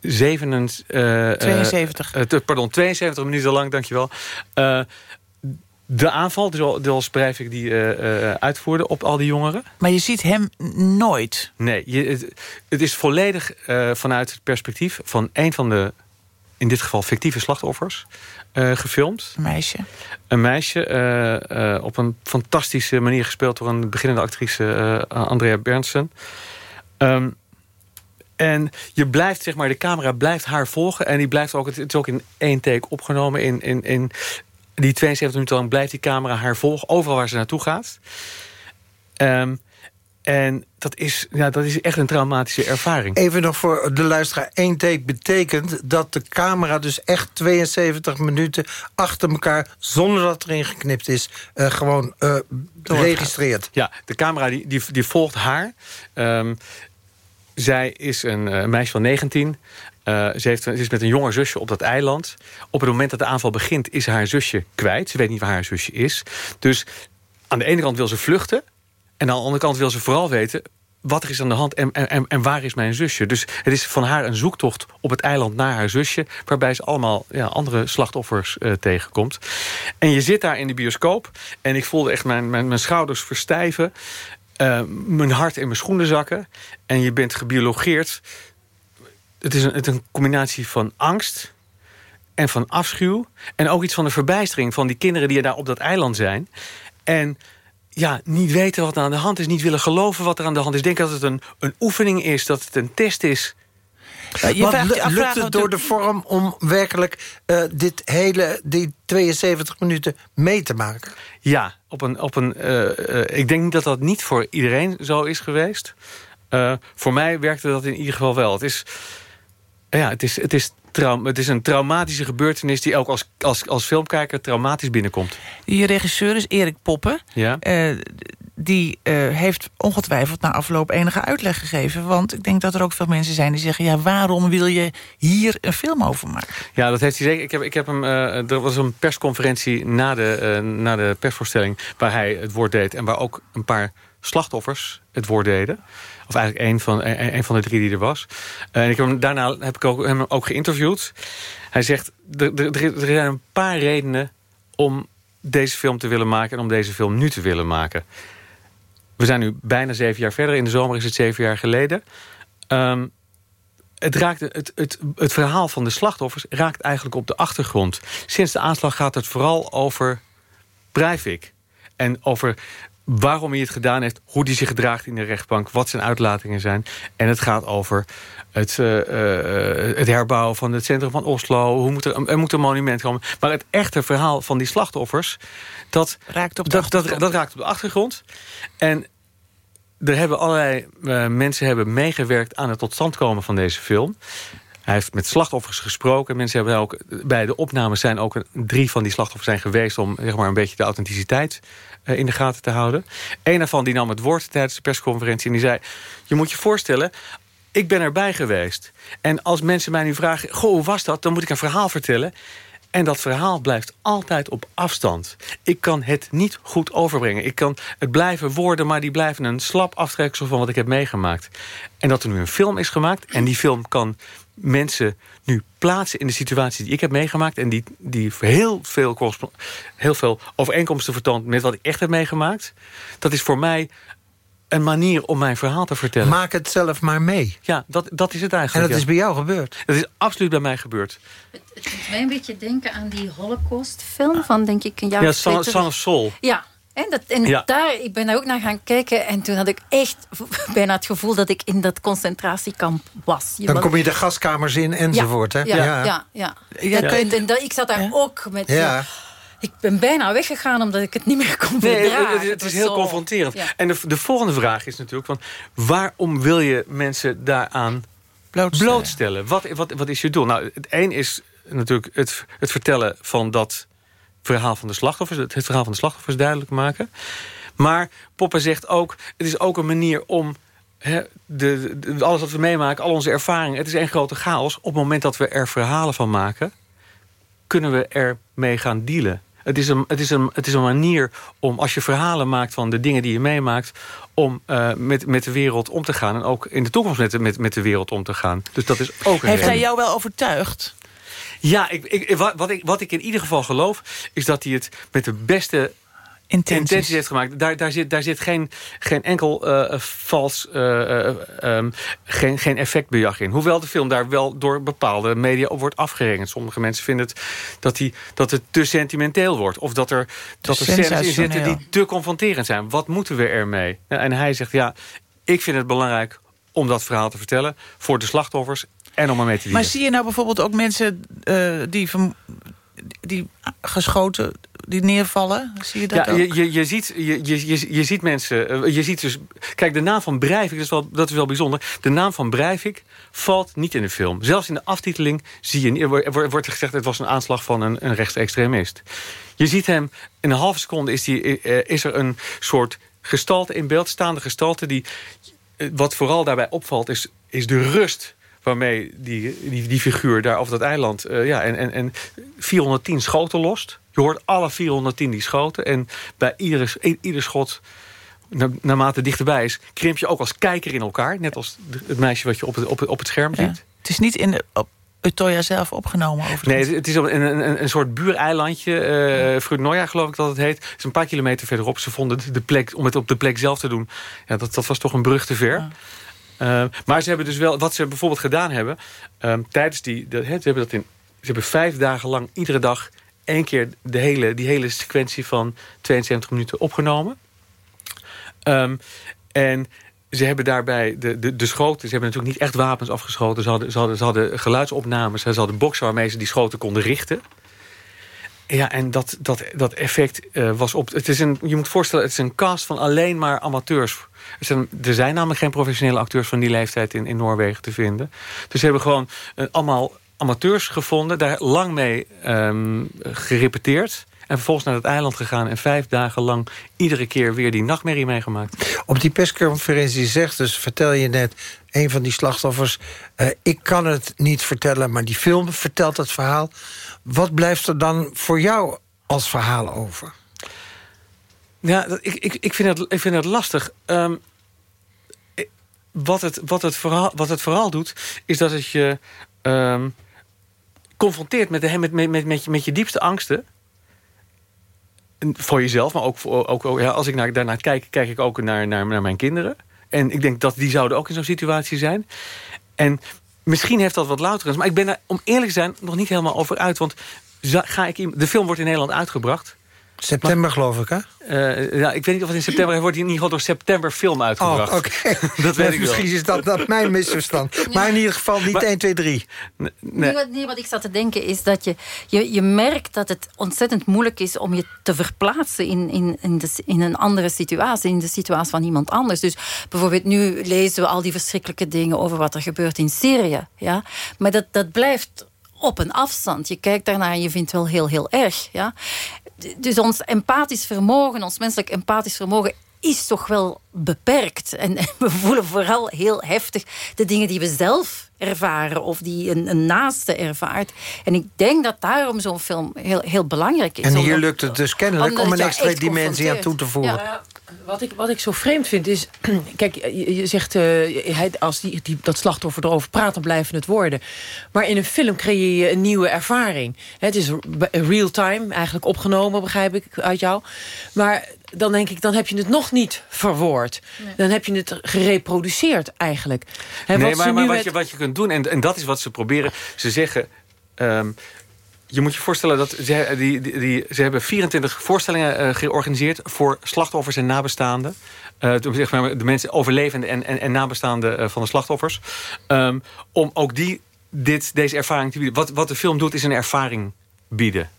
zeven, eh, eh, 72. eh, te- pardon, 72 minuten lang, dankjewel. Eh de aanval, dus zoals Breivik die eh, eh, uitvoerde op al die jongeren. Maar je ziet hem nooit. Nee, je, het, het is volledig eh, vanuit het perspectief van een van de, in dit geval fictieve slachtoffers, eh, gefilmd. Een meisje. Een meisje, eh, eh, op een fantastische manier gespeeld door een beginnende actrice, eh, Andrea Berndsen. Ehm, En je blijft, zeg maar, de camera blijft haar volgen. En die blijft ook, het is ook in één take opgenomen. In, in, in die 72 minuten lang blijft die camera haar volgen. Overal waar ze naartoe gaat. Ehm, en dat is, ja, dat is echt een traumatische ervaring. Even nog voor de luisteraar. één take betekent dat de camera dus echt 72 minuten achter elkaar... zonder dat erin geknipt is, uh, gewoon uh, registreert. Ja, de camera die, die, die volgt haar. Um, zij is een uh, meisje van 19. Uh, ze, heeft, ze is met een jonger zusje op dat eiland. Op het moment dat de aanval begint is haar zusje kwijt. Ze weet niet waar haar zusje is. Dus aan de ene kant wil ze vluchten. En aan de andere kant wil ze vooral weten wat er is aan de hand en, en, en waar is mijn zusje. Dus het is van haar een zoektocht op het eiland naar haar zusje... waarbij ze allemaal ja, andere slachtoffers uh, tegenkomt. En je zit daar in de bioscoop en ik voelde echt mijn, mijn schouders verstijven... Uh, mijn hart in mijn schoenen zakken. En je bent gebiologeerd. Het is een, het een combinatie van angst en van afschuw. En ook iets van de verbijstering van die kinderen die daar op dat eiland zijn. En ja, niet weten wat er aan de hand is. Niet willen geloven wat er aan de hand is. Denk dat het een, een oefening is, dat het een test is. Ja, je vraagt, lukt het door de vorm om werkelijk uh, dit hele, die 72 minuten mee te maken? Ja, op een, op een, uh, uh, ik denk niet dat dat niet voor iedereen zo is geweest. voor mij werkte dat in ieder geval wel. Het is, ja, het is, het is het is een traumatische gebeurtenis... die ook als, als, als filmkijker traumatisch binnenkomt. Die regisseur is Erik Poppen. Ja. Uh, die uh, heeft ongetwijfeld na afloop enige uitleg gegeven. Want ik denk dat er ook veel mensen zijn die zeggen... ja, waarom wil je hier een film over maken? Ja, dat heeft hij zeker. Ik heb, ik heb hem, uh, er was een persconferentie na de, na de persvoorstelling... waar hij het woord deed en waar ook een paar slachtoffers het woord deden. Of eigenlijk een van, een, van de drie die er was. En ik hem, daarna heb ik ook, hem ook geïnterviewd. Hij zegt, er zijn een paar redenen om deze film te willen maken... en om deze film nu te willen maken. We zijn nu bijna zeven jaar verder. In de zomer is het zeven jaar geleden. Um, het, raakt, het, het, het verhaal van de slachtoffers raakt eigenlijk op de achtergrond. Sinds de aanslag gaat het vooral over Breivik. En over waarom hij het gedaan heeft, hoe hij zich gedraagt in de rechtbank... wat zijn uitlatingen zijn. En het gaat over het, uh, uh, het herbouwen van het centrum van Oslo. Hoe moet er, er moet een monument komen. Maar het echte verhaal van die slachtoffers... dat raakt op de, dat, achtergrond. Dat, dat raakt op de achtergrond. En er hebben allerlei uh, mensen hebben meegewerkt aan het tot stand komen van deze film. Hij heeft met slachtoffers gesproken. Mensen hebben ook bij de opnames zijn ook drie van die slachtoffers zijn geweest om zeg maar een beetje de authenticiteit in de gaten te houden. Een daarvan die nam het woord tijdens de persconferentie en die zei: je moet je voorstellen. Ik ben erbij geweest. En als mensen mij nu vragen, goh, hoe was dat? Dan moet ik een verhaal vertellen. En dat verhaal blijft altijd op afstand. Ik kan het niet goed overbrengen. Ik kan het blijven woorden, maar die blijven een slap aftreksel van wat ik heb meegemaakt. En dat er nu een film is gemaakt en die film kan mensen nu plaatsen in de situatie die ik heb meegemaakt... en die, die heel, veel heel veel overeenkomsten vertoont met wat ik echt heb meegemaakt... dat is voor mij een manier om mijn verhaal te vertellen. Maak het zelf maar mee. Ja, dat, dat is het eigenlijk. En dat ja. is bij jou gebeurd? Dat is absoluut bij mij gebeurd. Het, het doet mij een beetje denken aan die Holocaust-film van, denk ik, een jaar Ja, Son, Son of Soul. Ja, en, dat, en Ja. daar, ik ben daar ook naar gaan kijken en toen had ik echt bijna het gevoel dat ik in dat concentratiekamp was. Je Dan was- kom je de gaskamers in enzovoort, hè? Ja, ja, ja. ja. Ja, Dat- je- en dat- ik zat daar ook met... Ja. Ik ben bijna weggegaan omdat ik het niet meer kon verdragen. het, het- het is heel Zo- confronterend. Ja. En de, de volgende vraag is natuurlijk... Van, waarom wil je mensen daaraan Blootstellen. blootstellen? Wat, wat, wat is je doel? Nou, het een is natuurlijk het, het vertellen van dat verhaal van de slachtoffers. Het, verhaal van de slachtoffers duidelijk maken. Maar Popper zegt ook... het is ook een manier om... de, de- alles wat we meemaken, al onze ervaringen... het is één grote chaos. Op het moment dat we er verhalen van maken... kunnen we ermee gaan dealen. Het is, een, het, is een, het is een manier om, als je verhalen maakt van de dingen die je meemaakt... om eh, met, met de wereld om te gaan. En ook in de toekomst met, de- met, met de wereld om te gaan. Dus dat is ook een Heeft hij jou wel overtuigd? Ja, ik, ik, wat, ik, wat ik in ieder geval geloof... is dat hij het met de beste Intenties. intenties heeft gemaakt. Daar, daar, zit, daar zit geen, geen enkel eh, vals... eh, eh, ehm, geen, geen effectbejag in. Hoewel de film daar wel door bepaalde media op wordt afgerekend. Sommige mensen vinden het dat, die, dat het te sentimenteel wordt. Of dat er, dat er scènes in zitten die te confronterend zijn. Wat moeten we ermee? Ja, En hij zegt, ja, ik vind het belangrijk om dat verhaal te vertellen voor de slachtoffers en om ermee te Maar dienen. zie je nou bijvoorbeeld ook mensen eh, die, die geschoten, die neervallen? Zie je dat ja, ook? je, je, je, ziet, je, je, je, ziet mensen... eh, Je ziet dus, kijk, de naam van Breivik, dat is, wel, dat is wel bijzonder. De naam van Breivik valt niet in de film. Zelfs in de aftiteling zie je, wordt- er gezegd... het was een aanslag van een, een rechtsextremist. Je ziet hem, in een halve seconde is, die, eh, is er een soort gestalte in beeld... staande gestalte die... Wat vooral daarbij opvalt, is, is de rust waarmee die, die, die figuur daar op dat eiland... eh, ja, en, en, en 410 schoten lost. Je hoort alle 410 die schoten. En bij iedere, ieder schot, na, naarmate dichterbij is... krimp je ook als kijker in elkaar. Net als het meisje wat je op het, op het, op het scherm Ja. ziet. Het is niet in de, op Utoya zelf opgenomen. Nee, het- is op een, een, een, soort buureilandje. eh Frutnoja geloof ik dat het heet. Het is een paar kilometer verderop. Ze vonden de plek, om het op de plek zelf te doen... Ja, dat, dat was toch een brug te ver. Eh, maar ze hebben dus wel, wat ze bijvoorbeeld gedaan hebben... ehm, tijdens die, ze hebben dat in, ze hebben vijf dagen lang iedere dag één keer de hele, die hele sequentie van 72 minuten opgenomen. Ehm, en ze hebben daarbij de, de, de schoten... ze hebben natuurlijk niet echt wapens afgeschoten. Ze hadden, ze hadden, ze hadden geluidsopnames. Ze hadden boksen waarmee ze die schoten konden richten. Ja, en dat, dat, dat effect eh, was op... Het is een, je moet voorstellen, het is een cast van alleen maar amateurs. Er zijn, er zijn namelijk geen professionele acteurs van die leeftijd in, in Noorwegen te vinden. Dus ze hebben gewoon eh, allemaal amateurs gevonden. Daar lang mee ehm, gerepeteerd. En vervolgens naar het eiland gegaan. En vijf dagen lang iedere keer weer die nachtmerrie meegemaakt. Op die persconferentie zegt dus, vertel je net... een van die slachtoffers, eh, ik kan het niet vertellen... maar die film vertelt het verhaal. Wat blijft er dan voor jou als verhaal over? Ja, dat, ik, ik, ik, vind het, ik vind het lastig. Ehm, wat, het, wat, het vooral, wat het vooral doet, is dat het je ehm, confronteert met, de, met, met, met, met, je, met je diepste angsten. En Voor jezelf, maar ook, voor, ook ook- ja, als ik naar, daarnaar kijk, kijk ik ook naar, naar, naar mijn kinderen. En ik denk dat die zouden ook in zo'n situatie zijn. En misschien heeft dat wat louter. Maar ik ben daar, om eerlijk te zijn, nog niet helemaal over uit. Want ga ik, de film wordt in Nederland uitgebracht. September, geloof ik, hè? Eh, ja, ik weet niet of het in september... Hij wordt in ieder geval door september film uitgebracht. Oh, oké. Dat weet ik wel. Misschien is dat, dat mijn misverstand. Maar in ieder geval niet 1, 2, 3. Nee, wat, nee, wat ik zat te denken is dat je, je, je merkt dat het ontzettend moeilijk is om je te verplaatsen in, in, in, de, in een andere situatie, in de situatie van iemand anders. Dus bijvoorbeeld nu lezen we al die verschrikkelijke dingen over wat er gebeurt in Syrië. Ja? Maar dat, dat blijft op een afstand. Je kijkt daarnaar en je vindt het wel heel, heel erg. Ja? Dus ons empathisch vermogen, ons menselijk empathisch vermogen is toch wel beperkt. En we voelen vooral heel heftig de dingen die we zelf ervaren... of die een, een naaste ervaart. En ik denk dat daarom zo'n film heel, heel belangrijk is. En hier lukt het dus kennelijk om een extra dimensie aan toe te voeren. Ja, wat, ik, wat ik zo vreemd vind is... Kijk, je, je zegt, eh, hij, als die, die, dat slachtoffer erover praat, dan blijven het woorden. Maar in een film creëer je een nieuwe ervaring. Het is real-time, eigenlijk opgenomen, begrijp ik uit jou. Maar dan denk ik, dan heb je het nog niet verwoord. Dan heb je het gereproduceerd, eigenlijk. Hè, nee, wat ze maar, wat, je, wat je kunt doen, en, en dat is wat ze proberen. Ze zeggen... ehm, je moet je voorstellen dat ze, die, die, die- hebben 24 voorstellingen eh, georganiseerd... voor slachtoffers en nabestaanden. Eh, de mensen overlevenden en, en, en nabestaanden eh, van de slachtoffers. Ehm, om ook die, dit, deze ervaring te bieden. Wat, wat de film doet, is een ervaring bieden.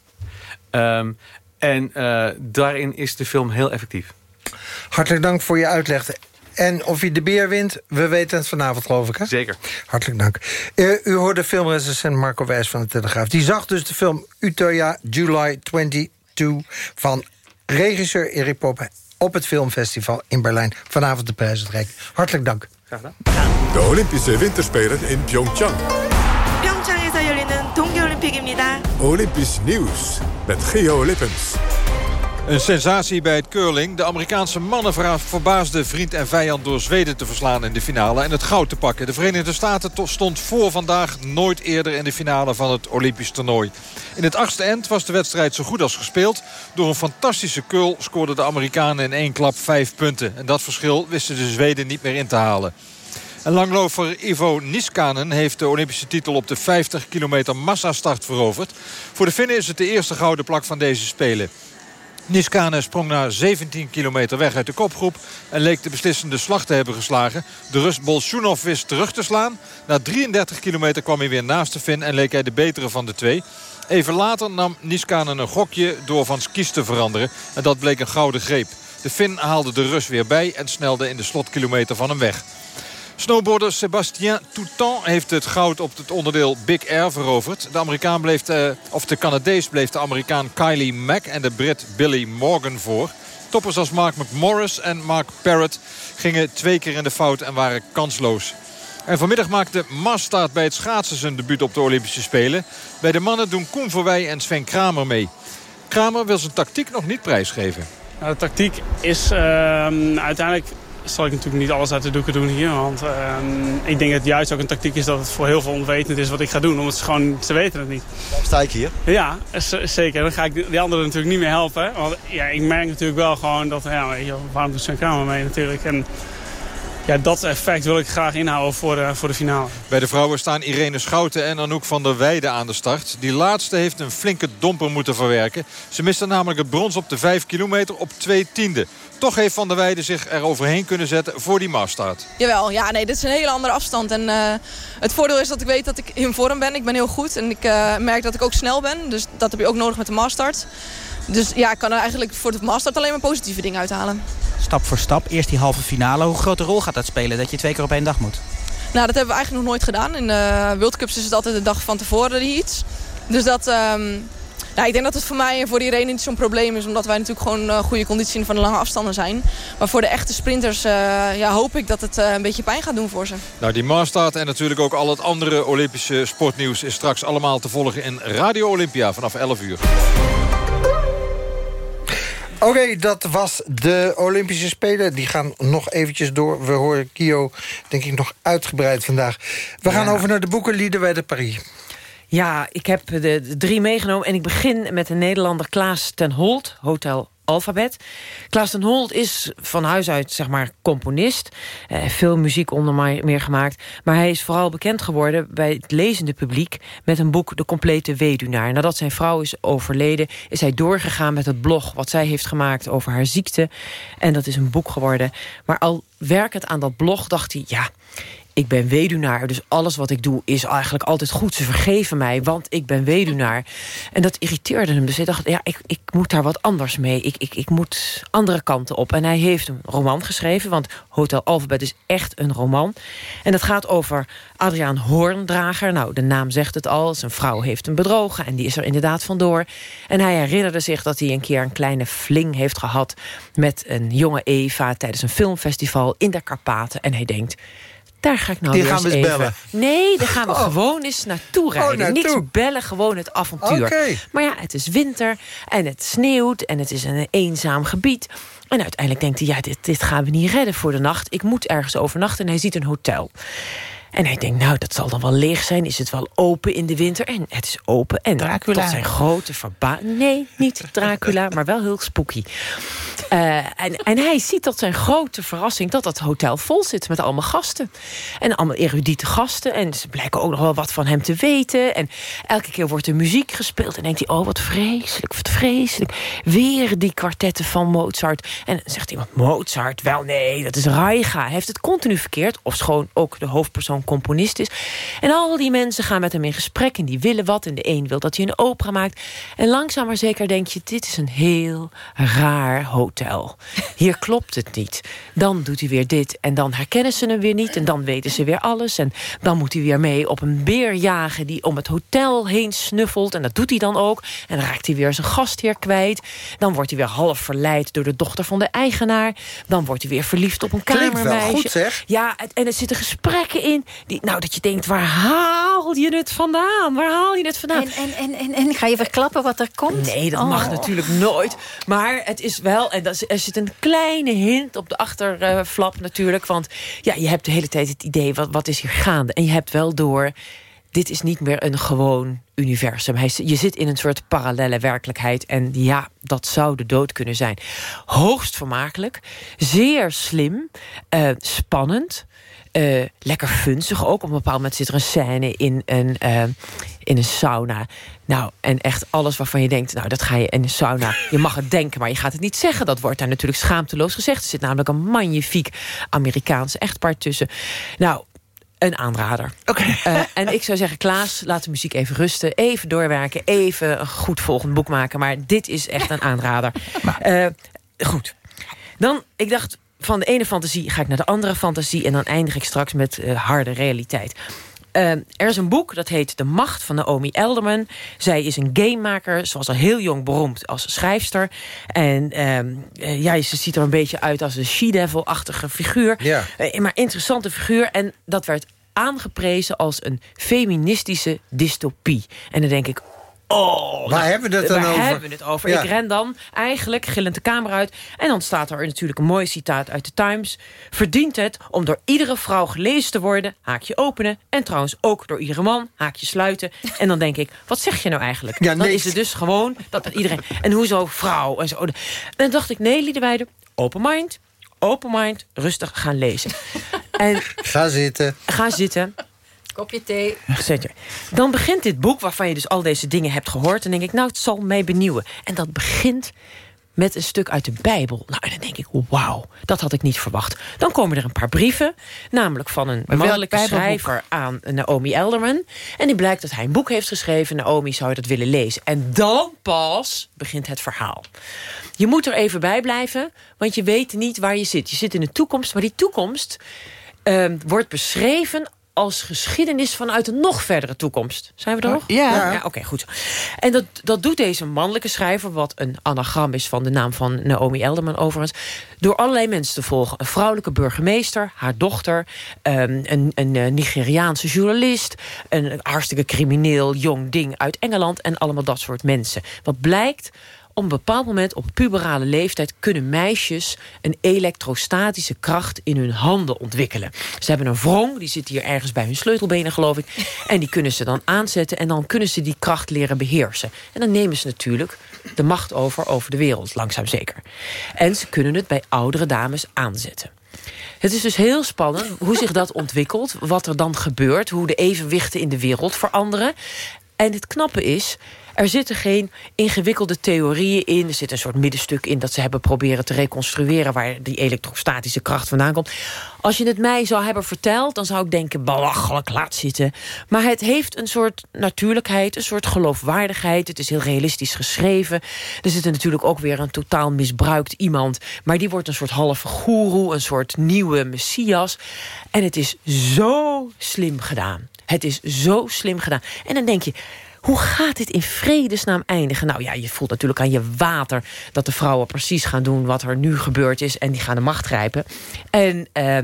Ehm, en eh, daarin is de film heel effectief. Hartelijk dank voor je uitleg. En of je de beer wint, we weten het vanavond, geloof ik, hè? Zeker. Hartelijk dank. Eh, u hoorde filmrecensent Marco Wijs van de Telegraaf. Die zag dus de film Utøya July 22 van regisseur Erik Poppen... op het filmfestival in Berlijn. Vanavond de prijs uitreiking. Hartelijk dank. Graag gedaan. De Olympische Winterspelen in Pyeongchang. 평창에서 열리는 동계올림픽입니다. Olympisch nieuws met Geo Lippens. Een sensatie bij het curling. De Amerikaanse mannen verbaasden vriend en vijand door Zweden te verslaan in de finale en het goud te pakken. De Verenigde Staten to- stond voor vandaag nooit eerder in de finale van het Olympisch toernooi. In het achtste end was de wedstrijd zo goed als gespeeld. Door een fantastische curl scoorden de Amerikanen in één klap vijf punten. En dat verschil wisten de Zweden niet meer in te halen. En langloper Ivo Niskanen heeft de Olympische titel op de 50 kilometer massastart veroverd. Voor de Finnen is het de eerste gouden plak van deze Spelen. Niskane sprong na 17 kilometer weg uit de kopgroep... en leek de beslissende slag te hebben geslagen. De Rus Bolshunov wist terug te slaan. Na 33 kilometer kwam hij weer naast de Fin en leek hij de betere van de twee. Even later nam Niskane een gokje door van skis te veranderen. En dat bleek een gouden greep. De Fin haalde de Rus weer bij en snelde in de slotkilometer van hem weg. Snowboarder Sébastien Toutant heeft het goud op het onderdeel Big Air veroverd. De, Amerikaan bleef de, of de Canadees bleef de Amerikaan Kylie Mack en de Brit Billy Morgan voor. Toppers als Mark McMorris en Mark Parrott gingen twee keer in de fout en waren kansloos. En vanmiddag maakte Mastaat bij het schaatsen zijn debuut op de Olympische Spelen. Bij de mannen doen Koen Verwij en Sven Kramer mee. Kramer wil zijn tactiek nog niet prijsgeven. Nou, de tactiek is uh, uiteindelijk zal ik natuurlijk niet alles uit de doeken doen hier. Want uh, ik denk dat het juist ook een tactiek is dat het voor heel veel onwetend is wat ik ga doen. Omdat ze gewoon, ze weten het niet. Sta ik hier? Ja, zeker. Dan ga ik die anderen natuurlijk niet meer helpen. Want ja, ik merk natuurlijk wel gewoon dat, ja, waarom doet zijn kamer mee natuurlijk. En ja, dat effect wil ik graag inhouden voor de, voor de finale. Bij de vrouwen staan Irene Schouten en Anouk van der Weijden aan de start. Die laatste heeft een flinke domper moeten verwerken. Ze miste namelijk het brons op de 5 kilometer op 2 tiende. Toch heeft Van der Weijden zich er overheen kunnen zetten voor die maastart. Jawel, ja, nee, dit is een hele andere afstand. En uh, het voordeel is dat ik weet dat ik in vorm ben. Ik ben heel goed en ik uh, merk dat ik ook snel ben. Dus dat heb je ook nodig met de maastart. Dus ja, ik kan er eigenlijk voor de maastart alleen maar positieve dingen uithalen. Stap voor stap, eerst die halve finale. Hoe grote rol gaat dat spelen dat je twee keer op één dag moet? Nou, dat hebben we eigenlijk nog nooit gedaan. In de World Cups is het altijd de dag van tevoren iets. Dus dat... Um, nou, ik denk dat het voor mij en voor iedereen niet zo'n probleem is. Omdat wij natuurlijk gewoon uh, goede conditie van de lange afstanden zijn. Maar voor de echte sprinters uh, ja, hoop ik dat het uh, een beetje pijn gaat doen voor ze. Nou, die Maastart en natuurlijk ook al het andere Olympische sportnieuws... is straks allemaal te volgen in Radio Olympia vanaf 11 uur. Oké, okay, dat was de Olympische Spelen. Die gaan nog eventjes door. We horen Kio, denk ik, nog uitgebreid vandaag. We gaan over naar de boeken Lieden de Paris. Ja, ik heb de, de, drie meegenomen. En ik begin met de Nederlander Klaas ten Holt, Hotel Alphabet. Klaas ten Holt is van huis uit zeg maar componist. Uh, veel muziek onder meer gemaakt. Maar hij is vooral bekend geworden bij het lezende publiek... met een boek De Complete Weduwnaar. Nadat zijn vrouw is overleden is hij doorgegaan met het blog... wat zij heeft gemaakt over haar ziekte. En dat is een boek geworden. Maar al werkend aan dat blog dacht hij... ja, ik ben weduwnaar, dus alles wat ik doe is eigenlijk altijd goed. Ze vergeven mij, want ik ben weduwnaar. En dat irriteerde hem. Dus hij dacht, ja, ik, ik moet daar wat anders mee. Ik, ik, ik moet andere kanten op. En hij heeft een roman geschreven, want Hotel Alphabet is echt een roman. En dat gaat over Adriaan Hoorndrager. Nou, de naam zegt het al. Zijn vrouw heeft hem bedrogen en die is er inderdaad vandoor. En hij herinnerde zich dat hij een keer een kleine fling heeft gehad... met een jonge Eva tijdens een filmfestival in de Karpaten. En hij denkt daar ga ik nou Die weer gaan we eens even... bellen. Nee, daar gaan we Oh. gewoon eens naartoe rijden. naartoe. Niks bellen, gewoon het avontuur. Maar ja, het is winter en het sneeuwt en het is een eenzaam gebied. En uiteindelijk denkt hij, ja, dit, dit gaan we niet redden voor de nacht. Ik moet ergens overnachten en hij ziet een hotel. En hij denkt, nou, dat zal dan wel leeg zijn. Is het wel open in de winter? En het is open. En Dracula. tot zijn grote verbazing... Nee, niet Dracula, maar wel heel spooky. Eh, en, en hij ziet tot zijn grote verrassing... dat dat hotel vol zit met allemaal gasten. En allemaal erudite gasten. En ze blijken ook nog wel wat van hem te weten. En elke keer wordt er muziek gespeeld. En denkt hij, oh, wat vreselijk, wat vreselijk. Weer die kwartetten van Mozart. En zegt iemand, Mozart? Wel, nee, dat is Reiga. Hij heeft het continu verkeerd. Of schoon ook de hoofdpersoon componist is. En al die mensen gaan met hem in gesprek. En die willen wat. En de een wil dat hij een opera maakt. En langzaam maar zeker denk je... dit is een heel raar hotel. Hier klopt het niet. Dan doet hij weer dit. En dan herkennen ze hem weer niet. En dan weten ze weer alles. En dan moet hij weer mee op een beer jagen... die om het hotel heen snuffelt. En dat doet hij dan ook. En dan raakt hij weer zijn gastheer kwijt. Dan wordt hij weer half verleid door de dochter van de eigenaar. Dan wordt hij weer verliefd op een Klinkt wel kamermeisje. goed, zeg. Ja, en er zitten gesprekken in. Die, nou, dat je denkt, waar haal je het vandaan? Waar haal je het vandaan? En, en, en, en, ga je verklappen wat er komt? Nee, dat mag Oh. natuurlijk nooit. Maar het is wel, en er zit een kleine hint op de achterflap natuurlijk. Want ja, je hebt de hele tijd het idee, wat, wat is hier gaande? En je hebt wel door, dit is niet meer een gewoon universum. Hij, je zit in een soort parallelle werkelijkheid. En ja, dat zou de dood kunnen zijn. Hoogst vermakelijk, zeer slim, eh, spannend... Eh, lekker funzig ook. Op een bepaald moment zit er een scène in een, uh, in een sauna. Nou, en echt alles waarvan je denkt... nou, dat ga je in een sauna... je mag het denken, maar je gaat het niet zeggen. Dat wordt daar natuurlijk schaamteloos gezegd. Er zit namelijk een magnifiek Amerikaans echtpaar tussen. Nou, een aanrader. Okay. Uh, en ik zou zeggen, Klaas, laat de muziek even rusten. Even doorwerken, even een goed volgend boek maken. Maar dit is echt een aanrader. Uh, goed. Dan, ik dacht, van de ene fantasie ga ik naar de andere fantasie... en dan eindig ik straks met uh, harde realiteit. Uh, er is een boek, dat heet De Macht van Naomi Elderman. Zij is een gamemaker, ze was al heel jong beroemd als schrijfster. En uh, ja, ze ziet er een beetje uit als een she-devil-achtige figuur. Ja. Maar interessante figuur. En dat werd aangeprezen als een feministische dystopie. En dan denk ik, Oh, waar hebben we het dan waar over? hebben we het over? Ja. Ik ren dan eigenlijk gillend de kamer uit. En dan staat er natuurlijk een mooi citaat uit de Times. Verdient het om door iedere vrouw gelezen te worden... haakje openen. En trouwens ook door iedere man, haakje sluiten. En dan denk ik, wat zeg je nou eigenlijk? Ja, dan is het dus gewoon dat iedereen... En hoezo vrouw? En zo. En dan dacht ik, nee, Liedewijde, open mind... Open mind, rustig gaan lezen. en Ga zitten. ga zitten. Kopje thee. Zet je. Dan begint dit boek waarvan je dus al deze dingen hebt gehoord. En denk ik, nou, het zal mij benieuwen. En dat begint met een stuk uit de Bijbel. Nou, en dan denk ik, wauw, dat had ik niet verwacht. Dan komen er een paar brieven, namelijk van een mannelijke schrijver aan Naomi Elderman. En die blijkt dat hij een boek heeft geschreven. Naomi zou dat willen lezen. En dan pas begint het verhaal. Je moet er even bij blijven, want je weet niet waar je zit. Je zit in de toekomst, maar die toekomst uh, wordt beschreven als geschiedenis vanuit een nog verdere toekomst. Zijn we er nog? Ja. ja Oké, goed. En dat, dat doet deze mannelijke schrijver... wat een anagram is van de naam van Naomi Elderman overigens... door allerlei mensen te volgen. Een vrouwelijke burgemeester, haar dochter... Um, een, een uh, Nigeriaanse journalist... een hartstikke crimineel jong ding uit Engeland... en allemaal dat soort mensen. Wat blijkt op een bepaald moment op puberale leeftijd... kunnen meisjes een elektrostatische kracht in hun handen ontwikkelen. Ze hebben een wrong, die zit hier ergens bij hun sleutelbenen, geloof ik. En die kunnen ze dan aanzetten en dan kunnen ze die kracht leren beheersen. En dan nemen ze natuurlijk de macht over over de wereld, langzaam zeker. En ze kunnen het bij oudere dames aanzetten. Het is dus heel spannend hoe zich dat ontwikkelt, wat er dan gebeurt... hoe de evenwichten in de wereld veranderen. En het knappe is, er zitten geen ingewikkelde theorieën in. Er zit een soort middenstuk in dat ze hebben proberen te reconstrueren... waar die elektrostatische kracht vandaan komt. Als je het mij zou hebben verteld, dan zou ik denken... belachelijk, laat zitten. Maar het heeft een soort natuurlijkheid, een soort geloofwaardigheid. Het is heel realistisch geschreven. Er zit natuurlijk ook weer een totaal misbruikt iemand... maar die wordt een soort halve goeroe, een soort nieuwe messias. En het is zo slim gedaan. Het is zo slim gedaan. En dan denk je... Hoe gaat dit in vredesnaam eindigen? Nou ja, je voelt natuurlijk aan je water... dat de vrouwen precies gaan doen wat er nu gebeurd is... en die gaan de macht grijpen. En uh,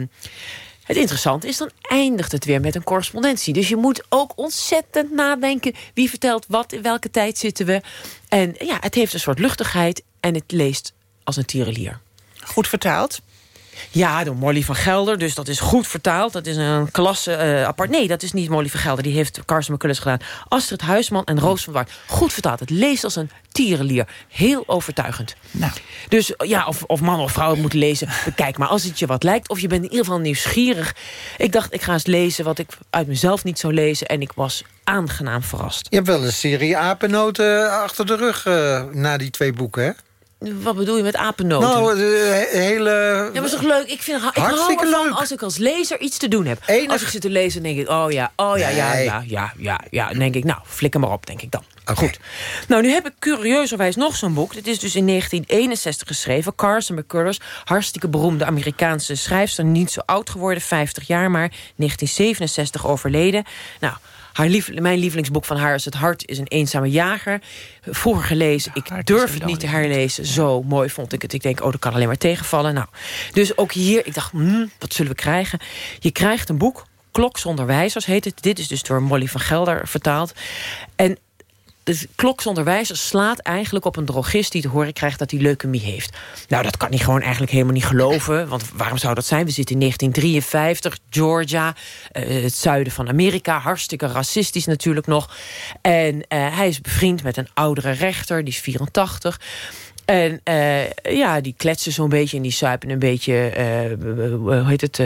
het interessante is, dan eindigt het weer met een correspondentie. Dus je moet ook ontzettend nadenken... wie vertelt wat, in welke tijd zitten we. En ja, het heeft een soort luchtigheid... en het leest als een tierenlier. Goed vertaald? Ja, door Molly van Gelder. Dus dat is goed vertaald. Dat is een klasse uh, apart. Nee, dat is niet Molly van Gelder. Die heeft Carson McCullers gedaan. Astrid Huisman en Roos van Waard. Goed vertaald. Het leest als een tierenlier. Heel overtuigend. Nou. Dus ja, of, of man of vrouw moeten lezen. Bekijk maar als het je wat lijkt. Of je bent in ieder geval nieuwsgierig. Ik dacht, ik ga eens lezen wat ik uit mezelf niet zou lezen. En ik was aangenaam verrast. Je hebt wel een serie apennoten achter de rug uh, na die twee boeken, hè? Wat bedoel je met apennoten? Nou, de hele... Ja, maar is toch leuk? Ik, vind, ik Hartstikke hou leuk. als ik als lezer iets te doen heb. Enig... Als ik zit te lezen, denk ik, oh ja, oh ja, ja, Nee. ja, ja, ja, ja. Dan denk ik, nou, flikker maar op, denk ik dan. Goed. Nou, nu heb ik curieuserwijs nog zo'n boek. Dit is dus in 1961 geschreven. Carson McCullers, hartstikke beroemde Amerikaanse schrijfster. Niet zo oud geworden, 50 jaar maar. 1967 overleden. Nou, haar lief, mijn lievelingsboek van haar is Het Hart is een eenzame jager. Vroeger gelezen, ik durf het niet te herlezen. Zo mooi vond ik het. Ik denk, oh, dat kan alleen maar tegenvallen. Nou, dus ook hier, ik dacht, hmm, wat zullen we krijgen? Je krijgt een boek, Klok zonder wijzers heet het. Dit is dus door Molly van Gelder vertaald. En de klok zonder wijzer slaat eigenlijk op een drogist... die te horen krijgt dat hij leukemie heeft. Nou, dat kan hij gewoon eigenlijk helemaal niet geloven. Want waarom zou dat zijn? We zitten in 1953, Georgia, uh, het zuiden van Amerika. Hartstikke racistisch natuurlijk nog. En uh, hij is bevriend met een oudere rechter, die is 84... En uh, ja, die kletsen zo'n beetje en die suipen een beetje... hoe heet het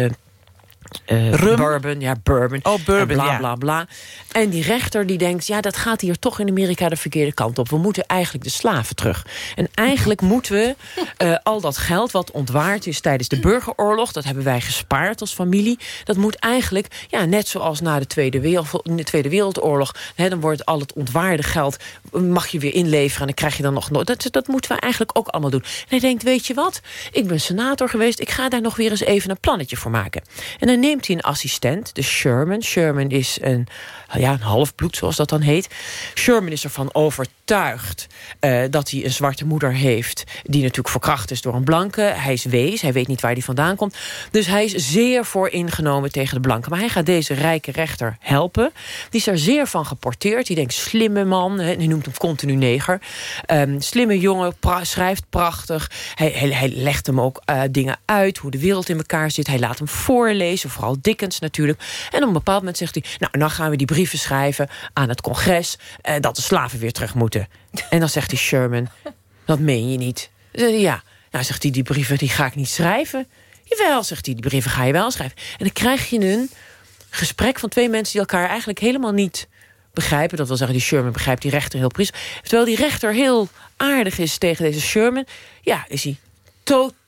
eh, Rum? bourbon, ja, bourbon. Oh, bourbon, en bla, ja. bla, bla. En die rechter die denkt, ja, dat gaat hier toch in Amerika de verkeerde kant op. We moeten eigenlijk de slaven terug. En eigenlijk moeten we eh, al dat geld wat ontwaard is tijdens de burgeroorlog... dat hebben wij gespaard als familie. Dat moet eigenlijk, ja, net zoals na de Tweede, Wereld, de Tweede Wereldoorlog... Hè, dan wordt al het ontwaarde geld, mag je weer inleveren... en dan krijg je dan nog nooit. Dat, dat moeten we eigenlijk ook allemaal doen. En hij denkt, weet je wat, ik ben senator geweest... ik ga daar nog weer eens even een plannetje voor maken. En dan neemt hij een assistent, de Sherman. Sherman is een, ja, een halfbloed, zoals dat dan heet. Sherman is ervan overtuigd eh, dat hij een zwarte moeder heeft... die natuurlijk verkracht is door een blanke. Hij is wees, hij weet niet waar hij vandaan komt. Dus hij is zeer voor ingenomen tegen de blanke. Maar hij gaat deze rijke rechter helpen. Die is er zeer van geporteerd. Die denkt, slimme man, hij noemt hem continu neger. Ehm, slimme jongen, schrijft prachtig. Hij, hij, legt hem ook eh, dingen uit, hoe de wereld in elkaar zit. Hij laat hem voorlezen, vooral Dickens natuurlijk. En op een bepaald moment zegt hij... nou, dan gaan we die brieven schrijven aan het congres... eh, dat de slaven weer terug moeten. En dan zegt hij Sherman, dat meen je niet. Zegt hij, ja, nou zegt hij, die brieven die ga ik niet schrijven. Jawel, zegt hij, die brieven ga je wel schrijven. En dan krijg je een gesprek van twee mensen... die elkaar eigenlijk helemaal niet begrijpen. Dat wil zeggen, die Sherman begrijpt die rechter heel precies. Terwijl die rechter heel aardig is tegen deze Sherman... ja, is hij totaal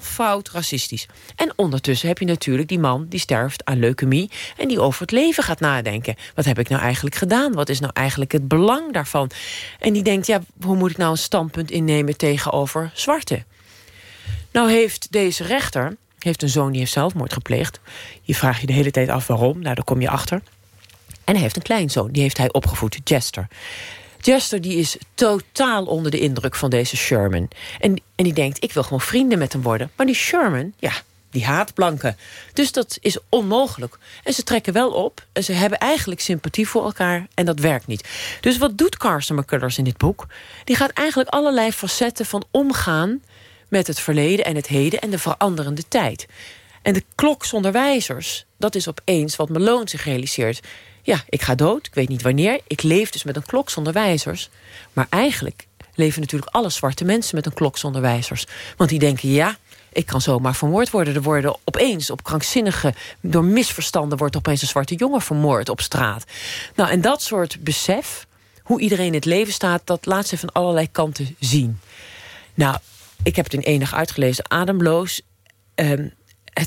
fout racistisch. En ondertussen heb je natuurlijk die man die sterft aan leukemie... en die over het leven gaat nadenken. Wat heb ik nou eigenlijk gedaan? Wat is nou eigenlijk het belang daarvan? En die denkt, ja, hoe moet ik nou een standpunt innemen... tegenover zwarte? Nou heeft deze rechter heeft een zoon die heeft zelfmoord gepleegd. Je vraagt je de hele tijd af waarom. Nou, daar kom je achter. En hij heeft een kleinzoon, die heeft hij opgevoed, Jester. Jester die is totaal onder de indruk van deze Sherman. En, en die denkt, ik wil gewoon vrienden met hem worden. Maar die Sherman, ja, die haat blanken. Dus dat is onmogelijk. En ze trekken wel op. En ze hebben eigenlijk sympathie voor elkaar. En dat werkt niet. Dus wat doet Carson McCullers in dit boek? Die gaat eigenlijk allerlei facetten van omgaan... met het verleden en het heden en de veranderende tijd. En de klok zonder wijzers, dat is opeens wat Malone zich realiseert. Ja, ik ga dood, ik weet niet wanneer. Ik leef dus met een klok zonder wijzers. Maar eigenlijk leven natuurlijk alle zwarte mensen met een klok zonder wijzers. Want die denken, ja, ik kan zomaar vermoord worden. Er worden opeens op krankzinnige, door misverstanden... wordt opeens een zwarte jongen vermoord op straat. Nou, en dat soort besef, hoe iedereen in het leven staat... dat laat ze van allerlei kanten zien. Nou, ik heb het in enig uitgelezen, ademloos. Ehm,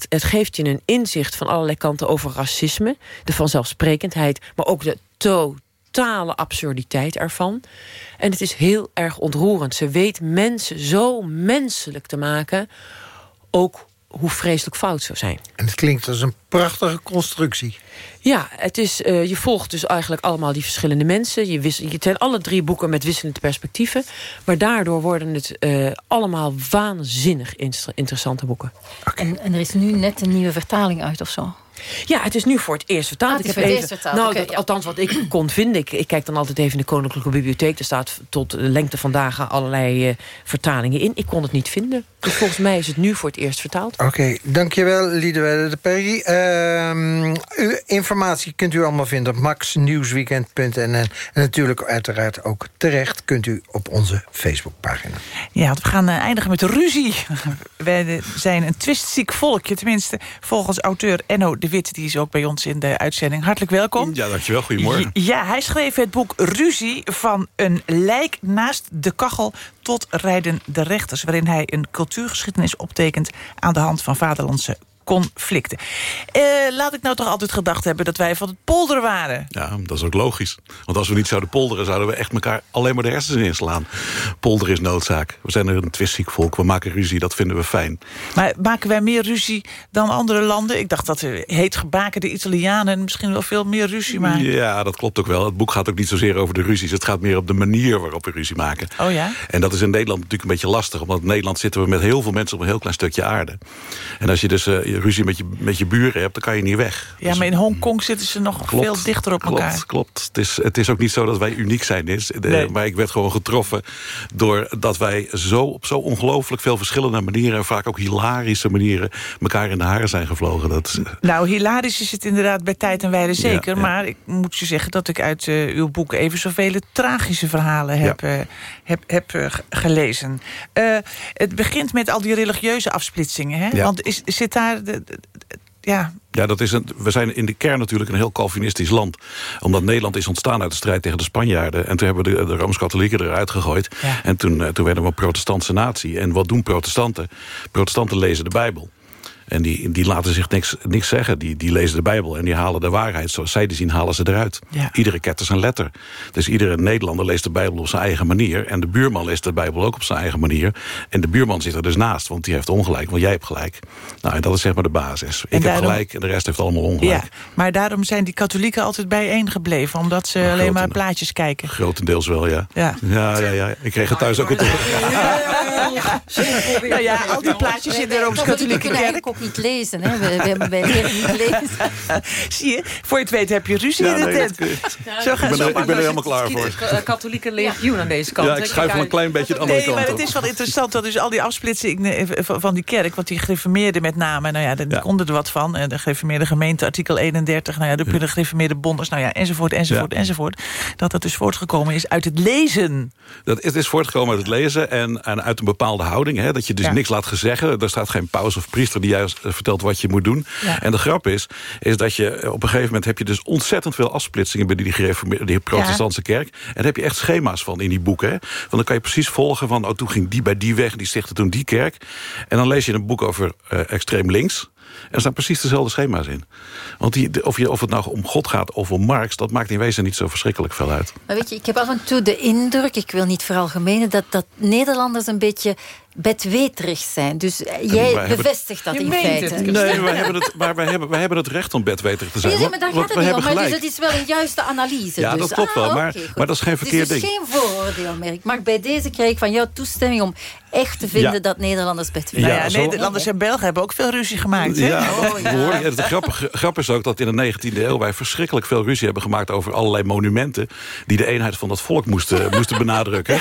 het, geeft je een inzicht van allerlei kanten over racisme... de vanzelfsprekendheid, maar ook de totale absurditeit ervan. En het is heel erg ontroerend. Ze weet mensen zo menselijk te maken... ook hoe vreselijk fout zou zijn. En het klinkt als een prachtige constructie. Ja, het is, uh, je volgt dus eigenlijk allemaal die verschillende mensen. Je wis, het zijn alle drie boeken met wisselende perspectieven. Maar daardoor worden het uh, allemaal waanzinnig interessante boeken. En, en er is nu net een nieuwe vertaling uit of zo? Ja, het is nu voor het eerst vertaald. Ah, het is ik voor heb het even, eerst vertaald, Nou, dat, althans wat ik kon vinden. Ik, ik, kijk dan altijd even in de Koninklijke Bibliotheek. Er staat tot de lengte van dagen allerlei uh, vertalingen in. Ik kon het niet vinden. Dus volgens mij is het nu voor het eerst vertaald. Oké, okay, dankjewel Liedewelle de Perry. Uh, uw informatie kunt u allemaal vinden op maxnieuwsweekend.nl. En natuurlijk uiteraard ook terecht kunt u op onze Facebookpagina. Ja, we gaan uh, eindigen met ruzie. Wij zijn een twistziek volkje. Tenminste, volgens auteur Enno de Wit. Die is ook bij ons in de uitzending. Hartelijk welkom. Ja, dankjewel. Goedemorgen. Ja, hij schreef het boek Ruzie van een lijk naast de kachel tot rijden de rechters... waarin hij een cultuurgeschiedenis optekent... aan de hand van vaderlandse conflicten. Uh, laat ik nou toch altijd gedacht hebben dat wij van het polderen waren. Ja, dat is ook logisch. Want als we niet zouden polderen... zouden we echt elkaar alleen maar de hersens inslaan. Polder is noodzaak. We zijn er een twistziek volk. We maken ruzie, dat vinden we fijn. Maar maken wij meer ruzie dan andere landen? Ik dacht dat heet gebakende Italianen... misschien wel veel meer ruzie maken. Ja, dat klopt ook wel. Het boek gaat ook niet zozeer over de ruzies. Het gaat meer op de manier waarop we ruzie maken. Oh ja? En dat is in Nederland natuurlijk een beetje lastig. Omdat in Nederland zitten we met heel veel mensen op een heel klein stukje aarde. En als je dus uh, ruzie met je, met je buren hebt, dan kan je niet weg. Ja, maar in Hongkong zitten ze nog klopt, veel dichter op klopt, elkaar. Klopt, Het is, het is ook niet zo dat wij uniek zijn. Is. Nee. Maar ik werd gewoon getroffen doordat wij zo, op zo ongelooflijk veel verschillende manieren... en vaak ook hilarische manieren elkaar in de haren zijn gevlogen. Dat, nou, hilarisch is het inderdaad bij tijd en wijle zeker. Ja, ja. Maar ik moet je zeggen dat ik uit uh, uw boek... even zoveel tragische verhalen heb, ja. uh, heb, heb uh, gelezen. het begint met al die religieuze afsplitsingen. Hè? Want is, zit daar... De, de, ja, Ja, dat is een, we zijn in de kern natuurlijk een heel Calvinistisch land. Omdat Nederland is ontstaan uit de strijd tegen de Spanjaarden. En toen hebben we de, de Rooms-Katholieken eruit gegooid. En toen, eh, toen werden we een protestantse natie. En wat doen protestanten? Protestanten lezen de Bijbel. En die, die laten zich niks, niks zeggen. Die, die lezen de Bijbel en die halen de waarheid. Zoals zij die zien, halen ze eruit. Iedere ketter zijn letter. Dus iedere Nederlander leest de Bijbel op zijn eigen manier. En de buurman leest de Bijbel ook op zijn eigen manier. En de buurman zit er dus naast, want die heeft ongelijk. Want jij hebt gelijk. Nou, en dat is zeg maar de basis. Ik heb gelijk en de rest heeft allemaal ongelijk. Ja, maar daarom zijn die katholieken altijd bijeen gebleven. Omdat ze alleen maar plaatjes kijken. Grotendeels wel, ja. Ja, ja, ja. ja. Ik kreeg het thuis ook het Nou ja, al die plaatjes in de Rooms-Katholieke kerk. Niet lezen, hè? We, we, wij leren niet lezen. Zie je, voor je het weet heb je ruzie Ja, in de nee, tent. dat- Zo Ik ben er- ik ben er helemaal klaar voor. Het katholieke legioen aan deze kant. Ja, ik schuif wel een klein beetje de andere Nee, kant maar op. het is wel interessant dat dus al die afsplitsing eh, van van die kerk... want die gereformeerden met name, nou ja, die konden er wat van. eh, De gereformeerde gemeente, artikel 31, nou ja, de de gereformeerde bonders... nou ja, enzovoort, enzovoort, enzovoort. Dat dat dus voortgekomen is uit het lezen. Dat, het is voortgekomen uit het lezen en, en uit een bepaalde houding. Hè, dat je dus Ja. niks laat gezeggen. Er staat geen paus of priester die juist eh, vertelt wat je moet doen. Ja. En de grap is, is dat je eh, op een gegeven moment... heb je dus ontzettend veel afsplitsingen binnen die, gereformeerde, die protestantse kerk. En daar heb je echt schema's van in die boeken. Hè. Want dan kan je precies volgen van... oh, toen ging die bij die weg, die stichtte toen die kerk. En dan lees je een boek over eh, extreem links... En er staan precies dezelfde schema's in. Want die, of, je, of het nou om God gaat of om Marx... dat maakt in wezen niet zo verschrikkelijk veel uit. Maar weet je, ik heb af en toe de indruk, ik wil niet veralgemenen... dat, dat Nederlanders een beetje bedweterig zijn. Dus eh, jij bevestigt dat in feite. het. Nee, wij hebben het, maar wij hebben, wij hebben het recht om bedweterig te zijn. Nee, maar daar gaat we het niet om. hebben Maar dus het is wel een juiste analyse. Ja, dus. dat klopt wel, Ah, maar- maar dat is geen verkeerd Het is dus ding. geen vooroordeel meer. Ik mag bij deze krijg ik van jou toestemming om echt te vinden Ja. dat Nederlanders Nou ja, Nederlanders en Belgen hebben ook veel ruzie gemaakt. Hè? Ja, Oh. En de grap, grap is ook dat in de 19e eeuw... wij verschrikkelijk veel ruzie hebben gemaakt over allerlei monumenten... die de eenheid van dat volk moesten, moesten benadrukken.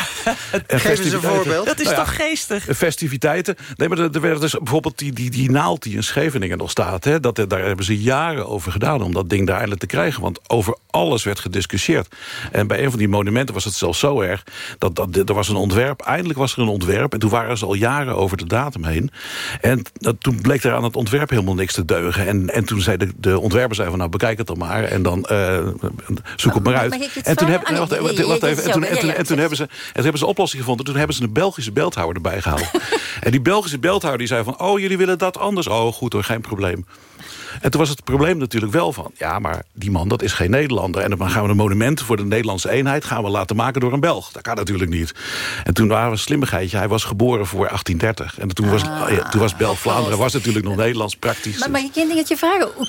En Geef eens een voorbeeld. Dat is Nou ja, toch geestig? Festiviteiten. Nee, maar er, er werd dus bijvoorbeeld die, die, die naald die in Scheveningen nog staat. Hè, dat, daar hebben ze jaren over gedaan om dat ding daar eindelijk te krijgen. Want over alles werd gediscussieerd. En bij een van die monumenten was het zelfs zo erg... dat, dat er was een ontwerp, eindelijk was er een ontwerp... en toen waren ze al jaren over de datum heen. En dat, toen bleek er aan het ontwerp helemaal niks te deugen. En, en toen zei de, de ontwerper zei van nou bekijk het dan maar... en dan eh, zoek het maar uit. En toen, hebben ze, en toen hebben ze een oplossing gevonden. Toen hebben ze een Belgische beeldhouwer erbij gehaald. en die Belgische beeldhouwer die zei van... oh, jullie willen dat anders? Oh, goed hoor, geen probleem. En toen was het probleem natuurlijk wel van... ja, maar die man, dat is geen Nederlander. En dan gaan we een monument voor de Nederlandse eenheid... gaan we laten maken door een Belg. Dat kan natuurlijk niet. En toen waren we een slimmigheidje. Hij was geboren voor 1830. En toen was, Ah. ja, toen was Belg-Vlaanderen was natuurlijk nog Nederlands praktisch. Maar mag ik één dingetje vragen? Hoe,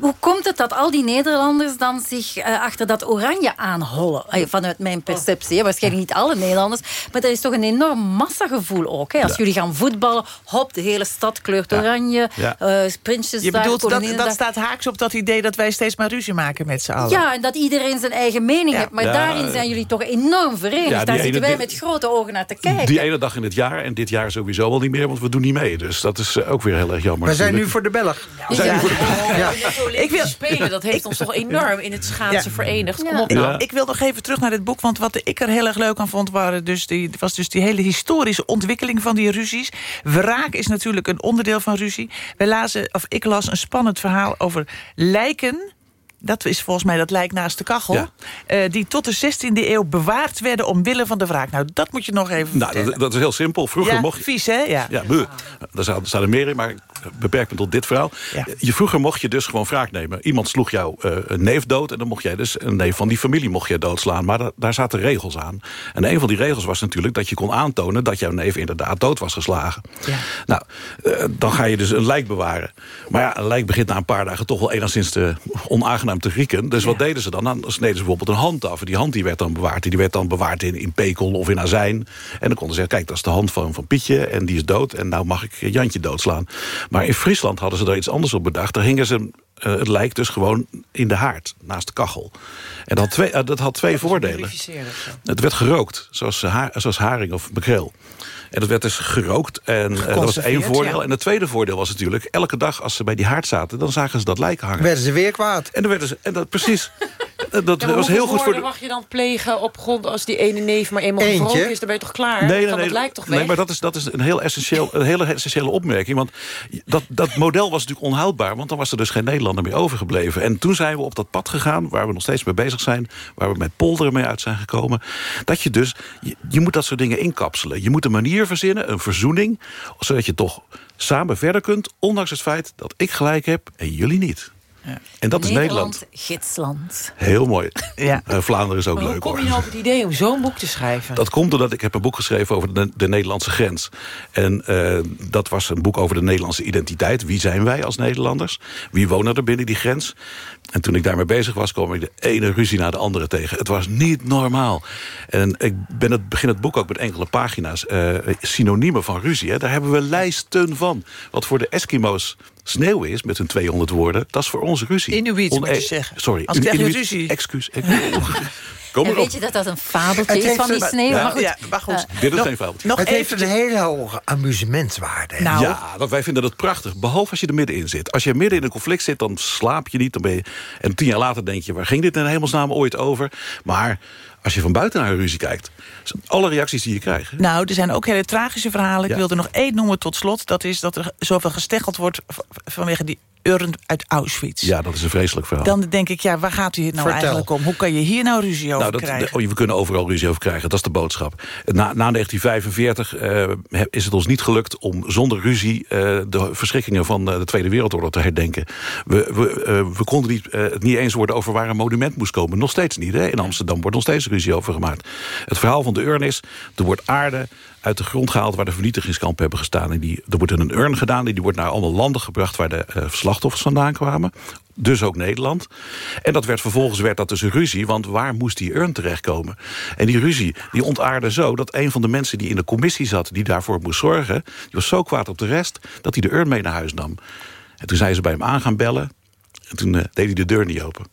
hoe komt het dat al die Nederlanders dan zich eh, achter dat oranje aanhollen? Eh, Vanuit mijn perceptie. hè. Waarschijnlijk niet alle Nederlanders. Maar er is toch een enorm massagevoel ook. Hè? Als jullie gaan voetballen, hop, de hele stad kleurt oranje. Ja. Prinsjesdag, Dat, dat staat haaks op dat idee dat wij steeds maar ruzie maken met z'n allen. Ja, en dat iedereen zijn eigen mening Ja. heeft. Maar Ja. daarin zijn jullie toch enorm verenigd. Ja, Daar ene zitten wij met grote ogen naar te kijken. Die ene dag in het jaar. En dit jaar sowieso al niet meer, want we doen niet mee. Dus dat is eh, ook weer heel erg jammer. We zijn nu voor de Belg. We zijn nu voor de Ja. Ik wil spelen, dat heeft ons toch enorm in het schaatsen verenigd. Kom op Ik- nou. Ik wil nog even terug naar dit boek, want wat ik er heel erg leuk aan vond... Waren dus die, was dus die hele historische ontwikkeling van die ruzies. Wraak is natuurlijk een onderdeel van ruzie. Wij lazen, of ik las een spannend verhaal over lijken... Dat is volgens mij dat lijk naast de kachel. Ja. eh, die tot de 16e eeuw bewaard werden omwille van de wraak. Nou, dat moet je nog even Nou, dat, dat is heel simpel. Vroeger ja, mocht je... vies, hè? Ja. Ja, buh. daar staat, er meer in, maar beperk me tot dit verhaal. Je, vroeger mocht je dus gewoon wraak nemen. Iemand sloeg jou eh, neef dood... en dan mocht jij dus een neef van die familie mocht je doodslaan. Maar da- daar zaten regels aan. En een van die regels was natuurlijk dat je kon aantonen... dat jouw neef inderdaad dood was geslagen. Nou, eh, dan ga je dus een lijk bewaren. Maar ja, een lijk begint na een paar dagen toch wel enigszins te onaangenaam te rieken. Dus wat deden ze dan? Dan sneden ze bijvoorbeeld een hand af. En die hand die werd dan bewaard. Die werd dan bewaard in, in pekel of in azijn. En dan konden ze zeggen, kijk, dat is de hand van, van Pietje... en die is dood en nou mag ik Jantje doodslaan. Maar in Friesland hadden ze daar iets anders op bedacht. Daar hingen ze eh, het lijk dus gewoon in de haard, naast de kachel. En dat had twee, eh, dat had twee voordelen. Het werd gerookt, zoals, ha zoals haring of makreel. En dat werd dus gerookt. En eh, dat was één voordeel. ja. En het tweede voordeel was natuurlijk... elke dag als ze bij die haard zaten, dan zagen ze dat lijk hangen. Werden ze weer kwaad. En dan werden ze... En dat, precies. Dat Ja, was heel goed voor de... mag je dan plegen op grond als die ene neef maar eenmaal Eentje? gebroken is? Dan ben je toch klaar? Nee, nee, dat lijkt toch weg? nee, maar dat is, dat is een, heel essentieel, een hele essentiële opmerking. Want dat, dat model was natuurlijk onhoudbaar. Want dan was er dus geen Nederlander meer overgebleven. En toen zijn we op dat pad gegaan, waar we nog steeds mee bezig zijn. Waar we met polderen mee uit zijn gekomen. Dat je dus, je, je moet dat soort dingen inkapselen. Je moet een manier verzinnen, een verzoening. Zodat je toch samen verder kunt. Ondanks het feit dat ik gelijk heb en jullie niet. En dat is Nederland. gidsland. Heel mooi. Ja. Eh, Vlaanderen is ook Maar hoe leuk kom hoor. je nou op het idee om zo'n boek te schrijven? Dat komt doordat ik heb een boek geschreven over de, de Nederlandse grens. En eh, dat was een boek over de Nederlandse identiteit. Wie zijn wij als Nederlanders? Wie wonen er binnen die grens? En toen ik daarmee bezig was, kwam ik de ene ruzie na de andere tegen. Het was niet normaal. En ik ben het, begin het boek ook met enkele pagina's. eh, synoniemen van ruzie. Hè. Daar hebben we lijsten van. Wat voor de Eskimo's sneeuw is, met hun 200 woorden... dat is voor ons ruzie. Inuit, moet je zeggen. Sorry, Als Inuit- ruzie. Excuus. Kom En erop. weet je dat dat een fabeltje is van die sneeuw? ja, maar goed, ja, maar goed. eh, Dit is Nog- geen fout. nog het heeft een hele hoge amusementswaarde. hè? Nou, Ja, want wij vinden dat prachtig. Behalve als je er middenin zit. Als je midden in een conflict zit, dan slaap je niet. Dan ben je, en tien jaar later denk je, waar ging dit in hemelsnaam ooit over? Maar als je van buiten naar een ruzie kijkt... zijn alle reacties die je krijgt... Nou, er zijn ook hele tragische verhalen. Ik Ja. wil er nog één noemen tot slot. Dat is dat er zoveel gesteggeld wordt vanwege die urn uit Auschwitz. Ja, dat is een vreselijk verhaal. Dan denk ik, ja, waar gaat u het nou Vertel. eigenlijk om? Hoe kan je hier nou ruzie over Nou, dat, krijgen? oh, we kunnen overal ruzie over krijgen, dat is de boodschap. Na, na 1945 eh, is het ons niet gelukt om zonder ruzie... eh, de verschrikkingen van eh, de Tweede Wereldoorlog te herdenken. We, we, we konden niet, het niet eens worden over waar een monument moest komen. Nog steeds niet. Hè? In Amsterdam wordt nog steeds ruzie over gemaakt. Het verhaal van de urn is, er wordt aarde uit de grond gehaald... waar de vernietigingskampen hebben gestaan. En die, er wordt een urn gedaan, die wordt naar allemaal landen gebracht... waar de eh, slachtoffers vandaan kwamen. Dus ook Nederland. En dat werd vervolgens werd dat dus een ruzie, want waar moest die urn terechtkomen? En die ruzie die ontaarde zo dat een van de mensen die in de commissie zat... die daarvoor moest zorgen, die was zo kwaad op de rest... dat hij de urn mee naar huis nam. En toen zijn ze bij hem aan gaan bellen... en toen eh, deed hij de deur niet open.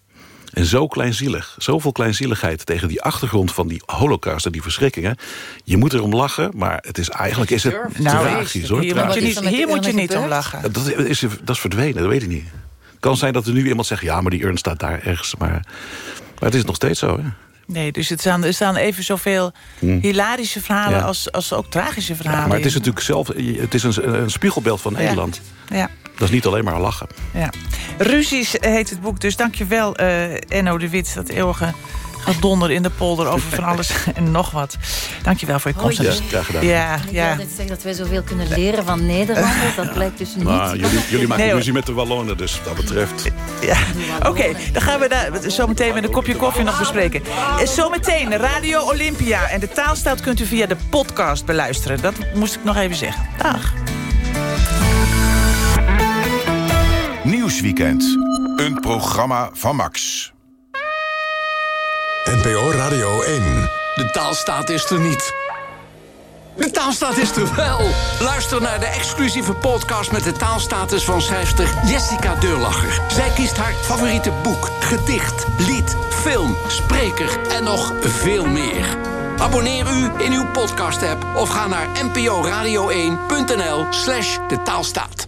En zo kleinzielig, zoveel kleinzieligheid tegen die achtergrond van die holocaust en die verschrikkingen. Je moet erom lachen, maar het is eigenlijk is het Nou, tragisch hoor. hier moet je niet, hier moet je niet om lachen. Dat is, dat is verdwenen, dat weet ik niet. Het kan zijn dat er nu iemand zegt... ja, maar die urn staat daar ergens. Maar, maar het is nog steeds zo, hè? Nee, dus het staan, er staan even zoveel Hm. hilarische verhalen... Ja. Als, als ook tragische verhalen. Ja, maar het is natuurlijk zelf... het is een, een spiegelbeeld van Ja. Nederland. Ja. Dat is niet alleen maar lachen. Ja. Ruzies heet het boek, dus dankjewel eh Enno de Wit... dat eeuwige gedonder in de polder over van alles en nog wat. Dankjewel voor je komst. Ja, graag gedaan. Ja, Ik wil ja. altijd zeggen dat wij zoveel kunnen leren van Nederlanders. Dat blijkt dus niet. Maar jullie, jullie maken Nee, ruzie met de Wallonen, dus wat dat betreft... Ja, oké. Dan gaan we daar zometeen met een kopje koffie nog bespreken. Eh, Zometeen Radio Olympia. En de taalstaat kunt u via de podcast beluisteren. Dat moest ik nog even zeggen. Dag. Nieuwsweekend. Een programma van Max. NPO Radio 1. De taalstaat is er niet. De taalstaat is er wel. Luister naar de exclusieve podcast met de taalstatus van schrijfster Jessica Deurlacher. Zij kiest haar favoriete boek, gedicht, lied, film, spreker en nog veel meer. Abonneer u in uw podcast-app of ga naar nporadio1.nl slash de taalstaat.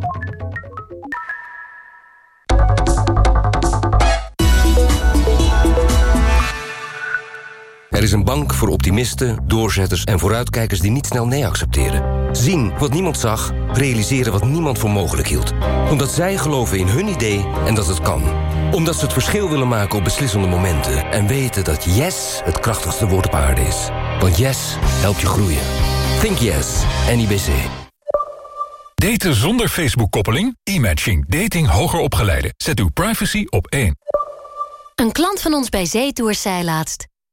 Er is een bank voor optimisten, doorzetters en vooruitkijkers die niet snel nee accepteren. Zien wat niemand zag, realiseren wat niemand voor mogelijk hield. Omdat zij geloven in hun idee en dat het kan. Omdat ze het verschil willen maken op beslissende momenten. En weten dat yes het krachtigste woord op aarde is. Want yes helpt je groeien. Think yes, NIBC. Daten zonder Facebook-koppeling? E-matching. Dating hoger opgeleiden. Zet uw privacy op één. Een klant van ons bij Zeetours zei laatst...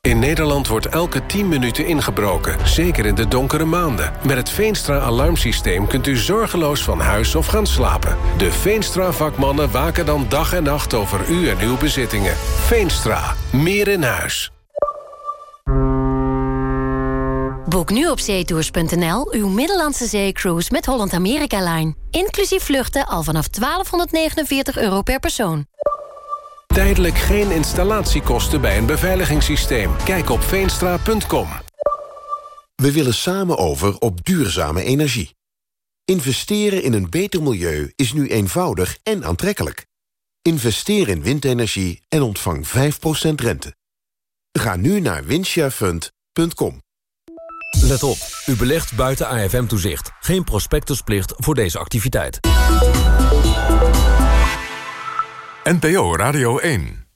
In Nederland wordt elke 10 minuten ingebroken, zeker in de donkere maanden. Met het Veenstra-alarmsysteem kunt u zorgeloos van huis of gaan slapen. De Veenstra-vakmannen waken dan dag en nacht over u en uw bezittingen. Veenstra, meer in huis. Boek nu op zeetours.nl uw Middellandse zeecruise met Holland America Line. Inclusief vluchten al vanaf 1249 euro per persoon. Tijdelijk geen installatiekosten bij een beveiligingssysteem. Kijk op veenstra.com. We willen samen over op duurzame energie. Investeren in een beter milieu is nu eenvoudig en aantrekkelijk. Investeer in windenergie en ontvang 5% rente. Ga nu naar windsharefund.com. Let op, u belegt buiten AFM-toezicht. Geen prospectusplicht voor deze activiteit. NPO Radio 1